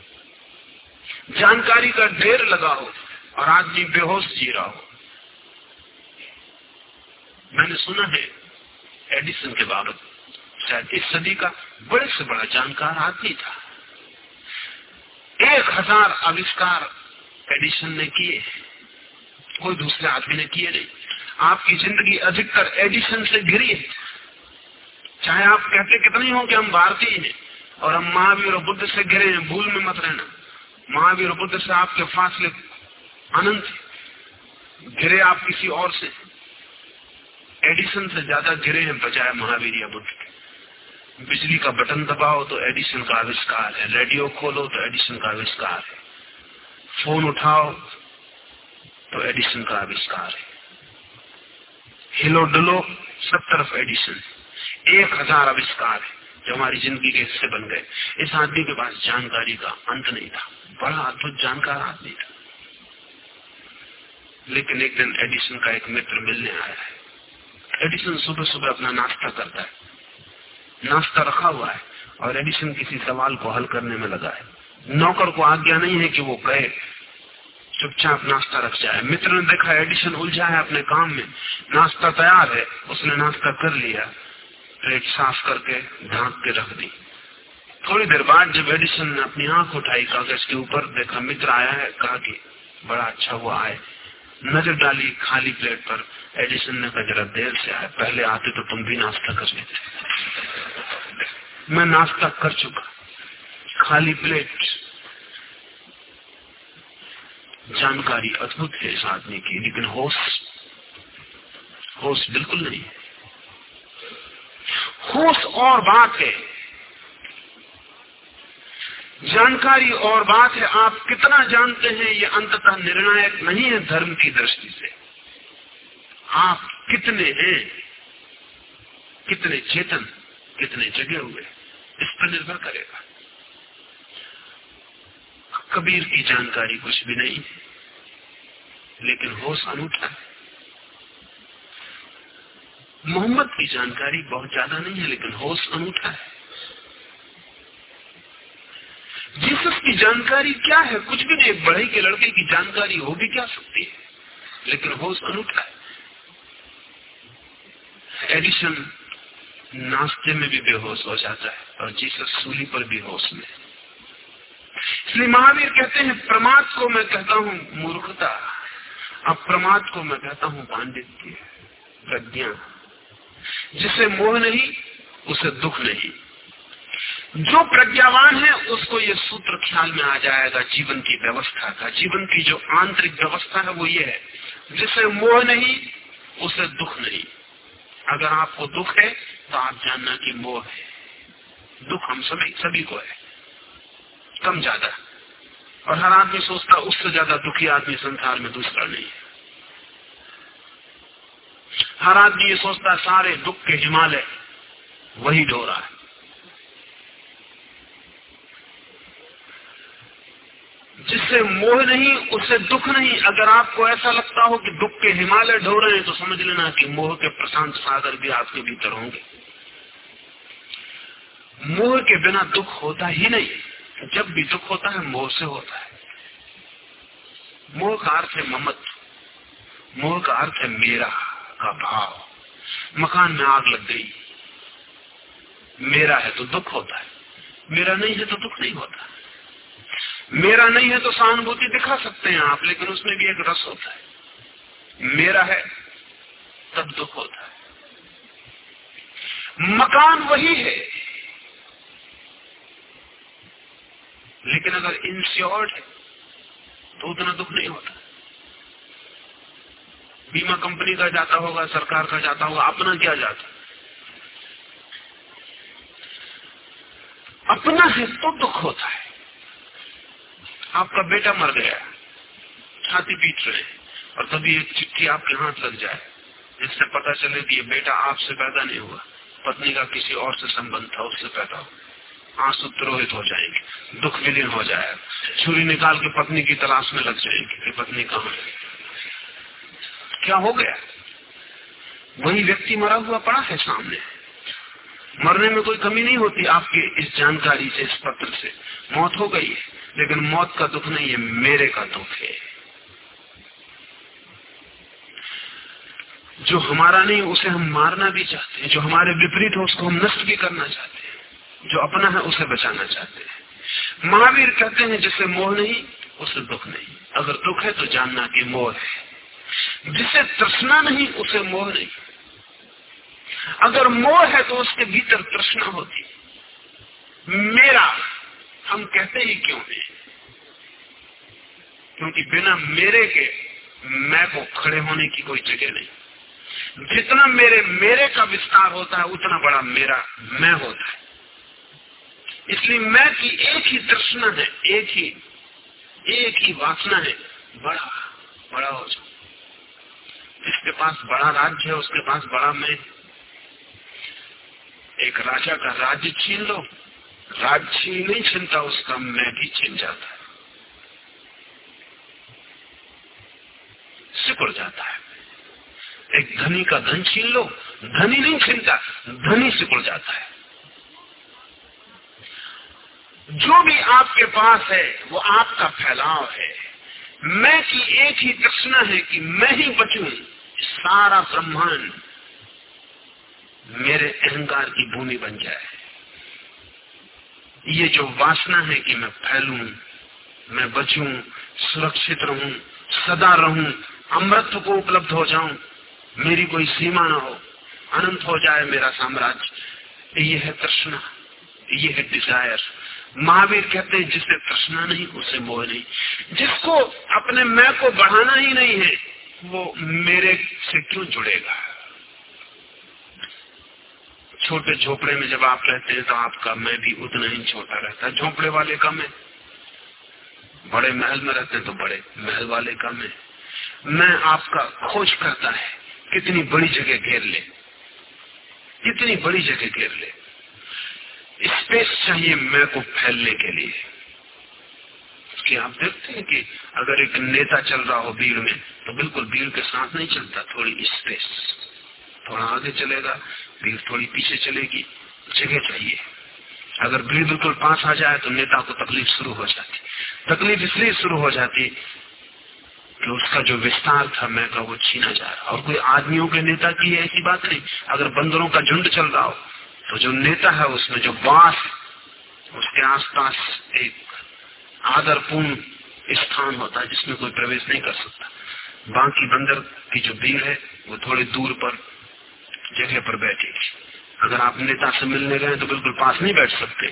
जानकारी का ढेर लगा हो और आदमी बेहोश जी रहा हो। मैंने सुना है एडिसन के बाबत, शायद इस सदी का बड़े से बड़ा जानकार आदमी था। एक हज़ार आविष्कार एडिशन ने किए कोई दूसरे आदमी ने किए नहीं। आपकी ज़िंदगी अधिकतर एडिशन से घिरी है। चाहे आप कहते कितने हो कि हम भारतीय हैं, और हम महावीर और बुद्ध से घिरे हैं, भूल में मत रहना। महावीर और बुद्ध से आपके फासले अनंत घिरे आप किसी और से। एडिशन से ज़्यादा घिरे हैं बजाय महावीर या बुद्ध के। बिजली का बटन दबाओ तो एडिशन का आविष्कार है। रेडियो खोलो तो एडिशन का आविष्कार है। फ़ोन उठाओ तो एडिशन का आविष्कार है। हिलो डुलो, सब तरफ़ एडिशन। एक हज़ार आविष्कार है जो हमारी ज़िंदगी के हिस्से बन गए। इस आदमी के पास जानकारी का अंत नहीं था। बड़ा अद्भुत जानकार आदमी था। लेकिन एक दिन एडिशन का एक मित्र मिलने आया है। एडिसन सुबह सुबह अपना नाश्ता करता है। नाश्ता रखा हुआ है और एडिशन किसी सवाल को हल करने में लगा है। नौकर को आज्ञा नहीं है कि वो कहे, चुपचाप नाश्ता रख जाए। मित्र ने देखा एडिशन उलझा है अपने काम में। नाश्ता तैयार है, उसने नाश्ता कर लिया, प्लेट साफ़ करके ढांक के रख दी। थोड़ी देर बाद जब एडिशन ने अपनी आँख उठाई, कागज़ के ऊपर देखा मित्र आया है, कहा कि बड़ा अच्छा हुआ है नज़र डाली खाली प्लेट पर। एडिसन ने कहा, जरा देर से आए, पहले आते तो तुम भी नाश्ता कर लेते। मैं नाश्ता कर चुका। खाली प्लेट जानकारी अद्भुत है इस आदमी की, लेकिन होश होश बिल्कुल नहीं है। होश और बात है। जानकारी और बात है, आप कितना जानते हैं, ये अंततः निर्णायक नहीं है धर्म की दृष्टि से। आप कितने हैं? कितने चेतन, कितने जगे हुए इस पर निर्भर करेगा। कबीर की जानकारी कुछ भी नहीं, लेकिन होश अनूठा है। मोहम्मद की जानकारी बहुत ज़्यादा नहीं है, लेकिन होश अनूठा है। जीसस की जानकारी क्या है? कुछ भी नहीं बढ़ई के लड़के की जानकारी हो भी क्या सकती है? लेकिन होश अनूठा है। एडिशन नाश्ते में भी बेहोश हो जाता है और जीसस सूली पर भी होश में। इसलिए महावीर कहते हैं, प्रमाद को मैं कहता हूँ मूर्खता। अब प्रमाद को मैं कहता हूँ पांडित्य, प्रज्ञा। जिसे मोह नहीं, उसे दुख नहीं। जो प्रज्ञावान है, उसको ये सूत्र ख्याल में आ जाएगा, जीवन की व्यवस्था का। जीवन की जो आंतरिक व्यवस्था है, वो ये है। जिसे मोह नहीं, उसे दुख नहीं। अगर आपको दुख है तो आप जानना कि मोह है दुख हम सभी सभी को है। कम ज़्यादा। और हर आदमी सोचता, उससे ज़्यादा दुखी आदमी संसार में दूसरा नहीं है। हर आदमी ये सोचता, सारे दुख के हिमालय, वही ढो रहा है। जिससे मोह नहीं, उससे दुख नहीं। अगर आपको ऐसा लगता हो कि दुख के हिमालय ढो रहे हैं तो समझ लेना कि मोह के प्रशांत सागर भी आपके भीतर होंगे। मोह के बिना दुख होता ही नहीं। जब भी दुख होता है मोह से होता है। मोह का अर्थ है ममत। मोह का अर्थ है मेरा का भाव। मकान में आग लग गई। मेरा है तो दुख होता है। मेरा नहीं है तो दुख नहीं होता। मेरा नहीं है तो सहानुभूति दिखा सकते हैं आप, लेकिन उसमें भी एक रस होता है। मेरा है, तब दुख होता है। मकान वही है लेकिन अगर इंश्योर्ड है तो उतना दुख नहीं होता। बीमा कंपनी का जाता होगा, सरकार का जाता होगा, अपना क्या जाता? अपना है तो दुख होता है। आपका बेटा मर गया, छाती पीट रहे, और तभी एक चिट्ठी आपके हाथ लग जाए, जिससे पता चले कि ये बेटा आपसे पैदा नहीं हुआ, पत्नी का किसी और से संबंध था, उससे पैदा हुआ। आँसू त्रोहित हो जाएँगे, दुख विलीन हो जाएगा। छुरी निकाल के पत्नी की तलाश में लग जाएँगे कि पत्नी कहा है? क्या हो गया? वही व्यक्ति मरा हुआ पड़ा है सामने। मरने में कोई कमी नहीं होती आपके इस जानकारी से, इस पत्र से। मौत हो गई है, लेकिन मौत का दुख नहीं है, मेरे का दुख है। जो हमारा नहीं, उसे हम मारना भी चाहते हैं, जो हमारे विपरीत हो, उसको हम नष्ट भी करना चाहते हैं। जो अपना है, उसे बचाना चाहते हैं। महावीर कहते हैं, जिसे मोह नहीं, उसे दुख नहीं। अगर दुख है तो जानना कि मोह है। जिसे तृष्णा नहीं, उसे मोह नहीं। अगर मोह है तो उसके भीतर तृष्णा होती। मेरा, हम कहते ही क्यों है? क्योंकि बिना मेरे के, मैं को खड़े होने की कोई जगह नहीं। जितना मेरे मेरे का विस्तार होता है, उतना बड़ा मेरा, मैं होता है। इसलिए मैं की एक ही तृष्णा है, एक ही एक ही वासना है, बड़ा बड़ा हो जाओ। जिसके पास बड़ा राज्य है, उसके पास बड़ा मैं। एक राजा का राज्य छीन लो, राज्य नहीं छीनता, उसका मैं भी छीन जाता है। सिकुड़ जाता है। एक धनी का धन छीन लो, धनी नहीं छीनता, धनी सिकुड़ जाता है। जो भी आपके पास है, वो आपका फैलाव है। मैं की एक ही तृष्णा है कि मैं ही बचूं, सारा ब्रह्मांड मेरे अहंकार की भूमि बन जाए। ये जो वासना है कि मैं फैलू, मैं बचूं, सुरक्षित रहूँ, सदा रहूँ, अमृत को उपलब्ध हो जाऊँ, मेरी कोई सीमा ना हो, अनंत हो जाए मेरा साम्राज्य, ये है तृष्णा, ये है डिज़ायर महावीर कहते हैं जिसे तृष्णा नहीं, उसे मोह नहीं। जिसको अपने मैं को बढ़ाना ही नहीं है, वो मेरे से क्यों जुड़ेगा? छोटे झोपड़े में जब आप रहते हैं तो आपका मैं भी उतना ही छोटा रहता है। झोपड़े वाले का मैं बड़े महल में रहते हैं तो बड़े महल वाले का मैं मैं आपका खोज करता है, कितनी बड़ी जगह घेर ले। कितनी बड़ी जगह घेर ले। स्पेस चाहिए मैं को फैलने के लिए। कि आप देखते हैं कि अगर एक नेता चल रहा हो भीड़ में तो बिल्कुल भीड़ के साथ नहीं चलता, थोड़ी स्पेस थोड़ा आगे चलेगा, भीड़ थोड़ी पीछे चलेगी, जगह चाहिए। अगर भीड़ बिल्कुल पास आ जाए तो नेता को तकलीफ़ शुरू हो जाती। तकलीफ़ इसलिए शुरू हो जाती कि उसका जो विस्तार था, मैं का वो छीना जा रहा। और कोई आदमियों के नेता की ऐसी बात नहीं। अगर बंदरों का झुंड चल रहा हो तो जो नेता है उसमें जो बास, उसके आसपास एक आदरपूर्ण स्थान होता है जिसमें कोई प्रवेश नहीं कर सकता। बाकी बंदर की जो भीड़ है, वो थोड़ी दूर पर, जगह पर बैठेगी। अगर आप नेता से मिलने गए तो बिल्कुल पास नहीं बैठ सकते।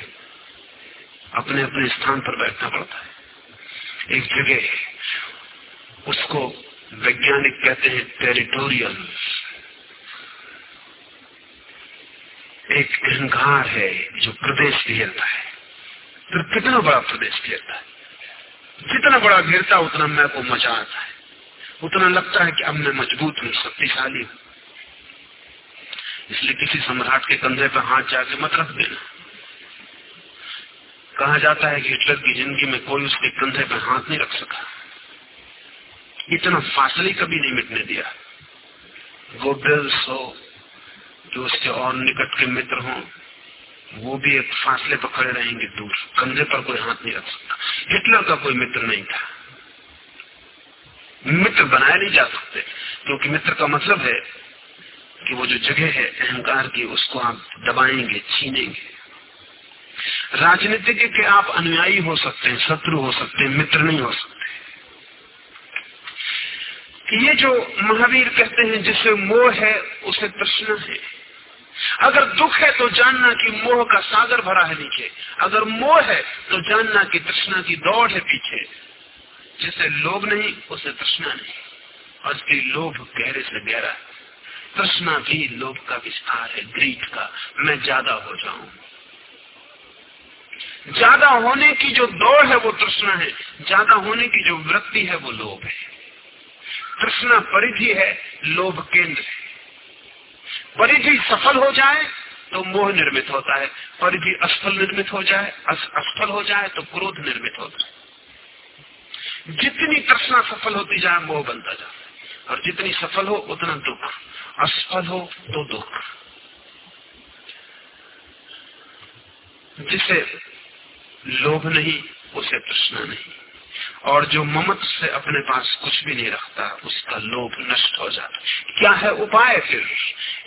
अपने अपने स्थान पर बैठना पड़ता है। एक जगह उसको वैज्ञानिक कहते हैं टेरिटोरियल एक अहंकार है जो प्रदेश घेरता है। फिर कितना बड़ा प्रदेश घेरता है? जितना बड़ा घेरता उतना मैं को मज़ा आता है। उतना लगता है कि अब मैं मज़बूत हूँ, शक्तिशाली हूँ। इसलिए किसी सम्राट के कंधे पर हाथ जाके मत रख देना। कहा जाता है कि हिटलर की ज़िंदगी में कोई उसके कंधे पर हाथ नहीं रख सका। इतना फासले कभी नहीं मिटने दिया। गोबेल्स हो जो उसके और निकट के मित्र हों, वो भी एक फासले पर खड़े रहेंगे दूर। कंधे पर कोई हाथ नहीं रख सकता। हिटलर का कोई मित्र नहीं था। मित्र बनाए नहीं जा सकते, क्योंकि मित्र का मतलब है कि वो जो जगह है, अहंकार की, उसको आप दबाएँगे, छीनेंगे। राजनीतिज्ञ के आप अनुयायी हो सकते हैं, शत्रु हो सकते हैं, मित्र नहीं हो सकते। ये जो महावीर कहते हैं जिसे मोह है, उसे प्रश्न है। अगर दुख है तो जानना कि मोह का सागर भरा है नीचे। अगर मोह है तो जानना कि तृष्णा की दौड़ है पीछे। जिसे लोभ नहीं, उसे तृष्णा नहीं। और इसलिए लोभ गहरे से गहरा तृष्णा भी लोभ का विस्तार है ग्रीड का। मैं ज़्यादा हो जाऊँ। ज़्यादा होने की जो दौड़ है वो तृष्णा है। ज़्यादा होने की जो वृत्ति है वो लोभ है। तृष्णा परिधि है, लोभ केंद्र है। परिधि सफल हो जाए तो मोह निर्मित होता है परिधि असफल निर्मित हो जाए असफल हो जाए तो क्रोध निर्मित होता है। जितनी तृष्णा सफल होती जाए, मोह बनता जाए और जितनी सफल हो, उतना दुख। असफल हो तो दुख। जिसे लोभ नहीं, उसे तृष्णा नहीं। और जो ममत से अपने पास कुछ भी नहीं रखता, उसका लोभ नष्ट हो जाता क्या है उपाय फिर?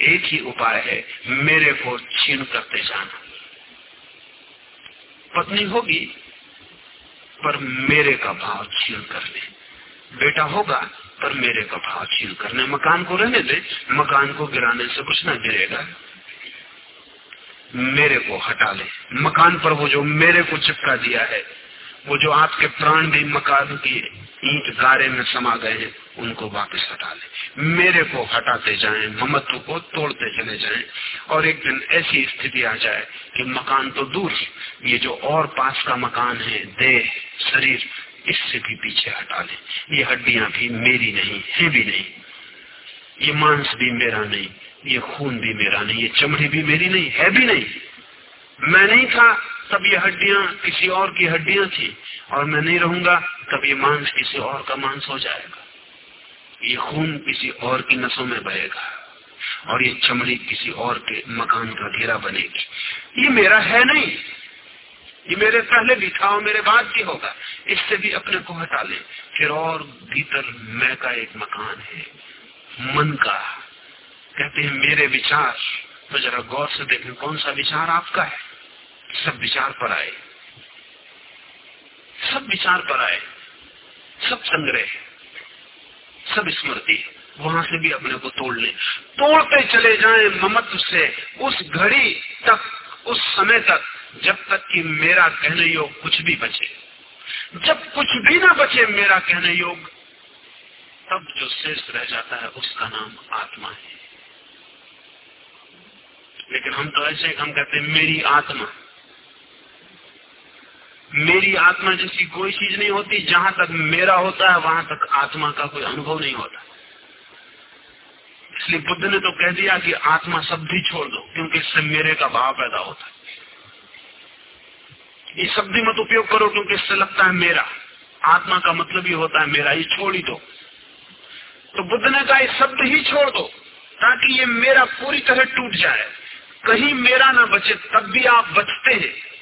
एक ही उपाय है, मेरे को छीन करते जाना। पत्नी होगी, पर मेरे का भाव छीन कर ले बेटा होगा, पर मेरे का भाव छीन करने। मकान को रहने दे, मकान को गिराने से कुछ ना गिरेगा। मेरे को हटा ले। मकान पर वो जो मेरे को चिपका दिया है वो जो आपके प्राण भी मकान की ईट गारे में समा गए हैं, उनको वापस हटा ले। मेरे को हटाते जाएँ, ममत्व को तोड़ते चले जाएँ। और एक दिन ऐसी स्थिति आ जाए कि मकान तो दूर ये जो और पास का मकान है, देह, शरीर, इससे भी पीछे हटा ले। ये हड्डियाँ भी मेरी नहीं, है भी नहीं। ये मांस भी मेरा नहीं, ये खून भी मेरा नहीं, ये चमड़ी भी मेरी नहीं, है भी नहीं। मैं नहीं था तब ये हड्डियाँ किसी और की हड्डियाँ थी और मैं नहीं रहूँगा, तब ये मांस किसी और का मांस हो जाएगा। ये खून किसी और की नसों में बहेगा और ये चमड़ी किसी और के मकान का घेरा बनेगी। ये मेरा है नहीं। ये मेरे पहले भी था और मेरे बाद भी होगा। इससे भी अपने को हटा ले। फिर और भीतर मैं का एक मकान है। मन का। कहते हैं, मेरे विचार। तो जरा गौर से देखें, कौन सा विचार आपका है? सब विचार पर आए। सब विचार पर आए। सब संग्रह सब स्मृति वहाँ से भी अपने को तोड़ ले। तोड़ते चले जाएँ ममत्व से। उस घड़ी तक, उस समय तक, जब तक कि मेरा कहने योग कुछ भी बचे। जब कुछ भी ना बचे मेरा कहने योग, तब जो शेष रह जाता है, उसका नाम आत्मा है। लेकिन हम तो ऐसे हम कहते हैं, मेरी आत्मा। मेरी आत्मा जैसी कोई चीज़ नहीं होती, जहाँ तक मेरा होता है, वहाँ तक आत्मा का कोई अनुभव नहीं होता। इसलिए बुद्ध ने तो कह दिया कि आत्मा शब्द ही छोड़ दो, क्योंकि इससे मेरे का भाव पैदा होता है। ये शब्द ही मत उपयोग करो, क्योंकि इससे लगता है मेरा। आत्मा का मतलब ही होता है मेरा, ये छोड़ ही दो। तो बुद्ध ने कहा शब्द ही छोड़ दो, ताकि ये मेरा पूरी तरह टूट जाए। कहीं मेरा ना बचे, तब भी आप बचते हैं।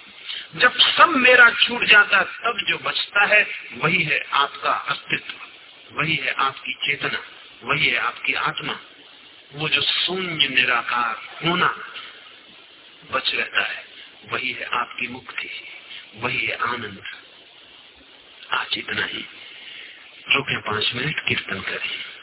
जब सब मेरा छूट जाता, तब जो बचता है, वही है आपका अस्तित्व, वही है आपकी चेतना, वही है आपकी आत्मा। वो जो शून्य निराकार होना बच रहता है, वही है आपकी मुक्ति, वही है आनंद। आज इतना ही। रुके पाँच मिनट, कीर्तन करें।